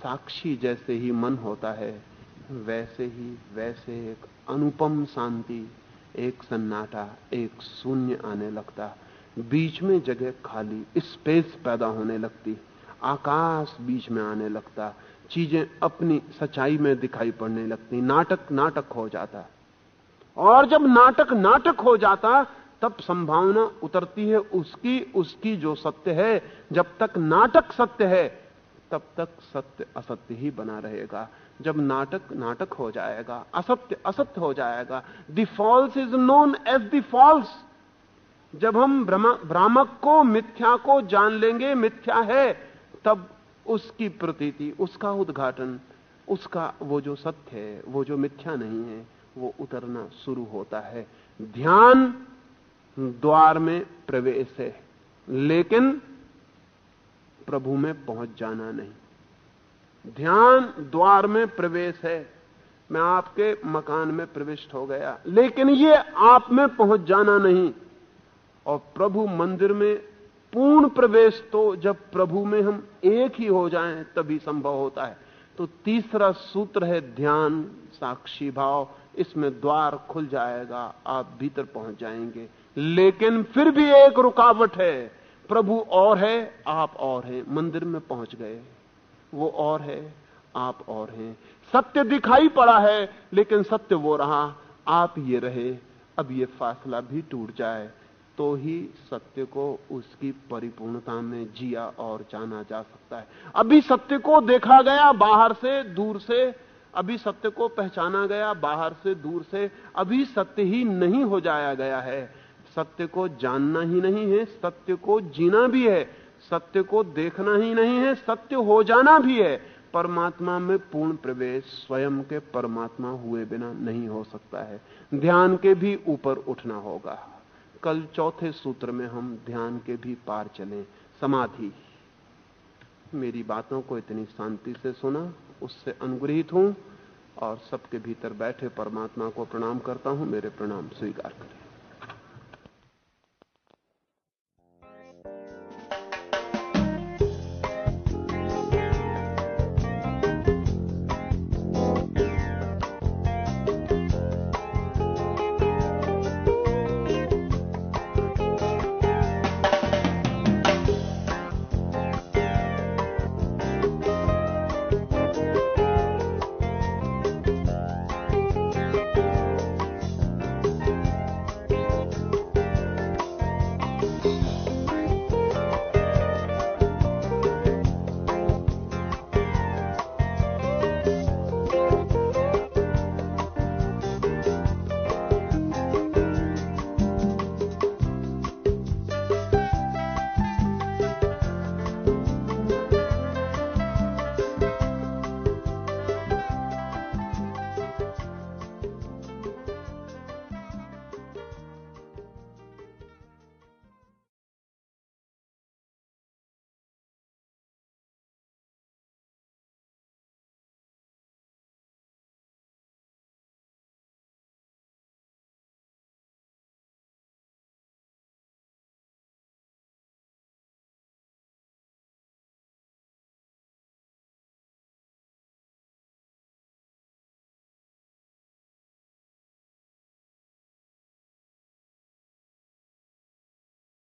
साक्षी जैसे ही मन होता है, वैसे ही, वैसे एक अनुपम शांति, एक सन्नाटा, एक शून्य आने लगता। बीच में जगह खाली स्पेस पैदा होने लगती। आकाश बीच में आने लगता। चीज़ें अपनी सच्चाई में दिखाई पड़ने लगती। नाटक नाटक हो जाता। और जब नाटक नाटक हो जाता तब संभावना उतरती है उसकी उसकी जो सत्य है, जब तक नाटक सत्य है, तब तक सत्य असत्य ही बना रहेगा। जब नाटक नाटक हो जाएगा, असत्य असत्य हो जाएगा। The false is known as the false जब हम भ्रामक को, मिथ्या को जान लेंगे, मिथ्या है, तब उसकी प्रतीति, उसका उद्घाटन, उसका वो जो सत्य है, वो जो मिथ्या नहीं है, वो उतरना शुरू होता है। ध्यान द्वार में प्रवेश है, लेकिन प्रभु में पहुँच जाना नहीं। ध्यान द्वार में प्रवेश है, मैं आपके मकान में प्रविष्ट हो गया, लेकिन ये आप में पहुँच जाना नहीं। और प्रभु मंदिर में पूर्ण प्रवेश तो जब प्रभु में हम एक ही हो जाएँ, तभी संभव होता है। तो तीसरा सूत्र है ध्यान, साक्षी भाव, इसमें द्वार खुल जाएगा, आप भीतर पहुँच जाएँगे। लेकिन फिर भी एक रुकावट है। प्रभु और है, आप और हैं। मंदिर में पहुँच गए। वो और है, आप और हैं। सत्य दिखाई पड़ा है, लेकिन सत्य वो रहा। आप ये रहे, अब ये फासला भी टूट जाए तो ही सत्य को उसकी परिपूर्णता में जिया और जाना जा सकता है। अभी सत्य को देखा गया बाहर से, दूर से। अभी सत्य को पहचाना गया बाहर से, दूर से। अभी सत्य ही नहीं हो जाया गया है। सत्य को जानना ही नहीं है, सत्य को जीना भी है, सत्य को देखना ही नहीं है, सत्य हो जाना भी है। परमात्मा में पूर्ण प्रवेश स्वयं के परमात्मा हुए बिना नहीं हो सकता है। ध्यान के भी ऊपर उठना होगा। कल चौथे सूत्र में हम ध्यान के भी पार चलें। समाधि। मेरी बातों को इतनी शांति से सुना, उससे अनुग्रहित हूँ और सबके भीतर बैठे परमात्मा को प्रणाम करता हूँ। मेरे प्रणाम स्वीकार करें।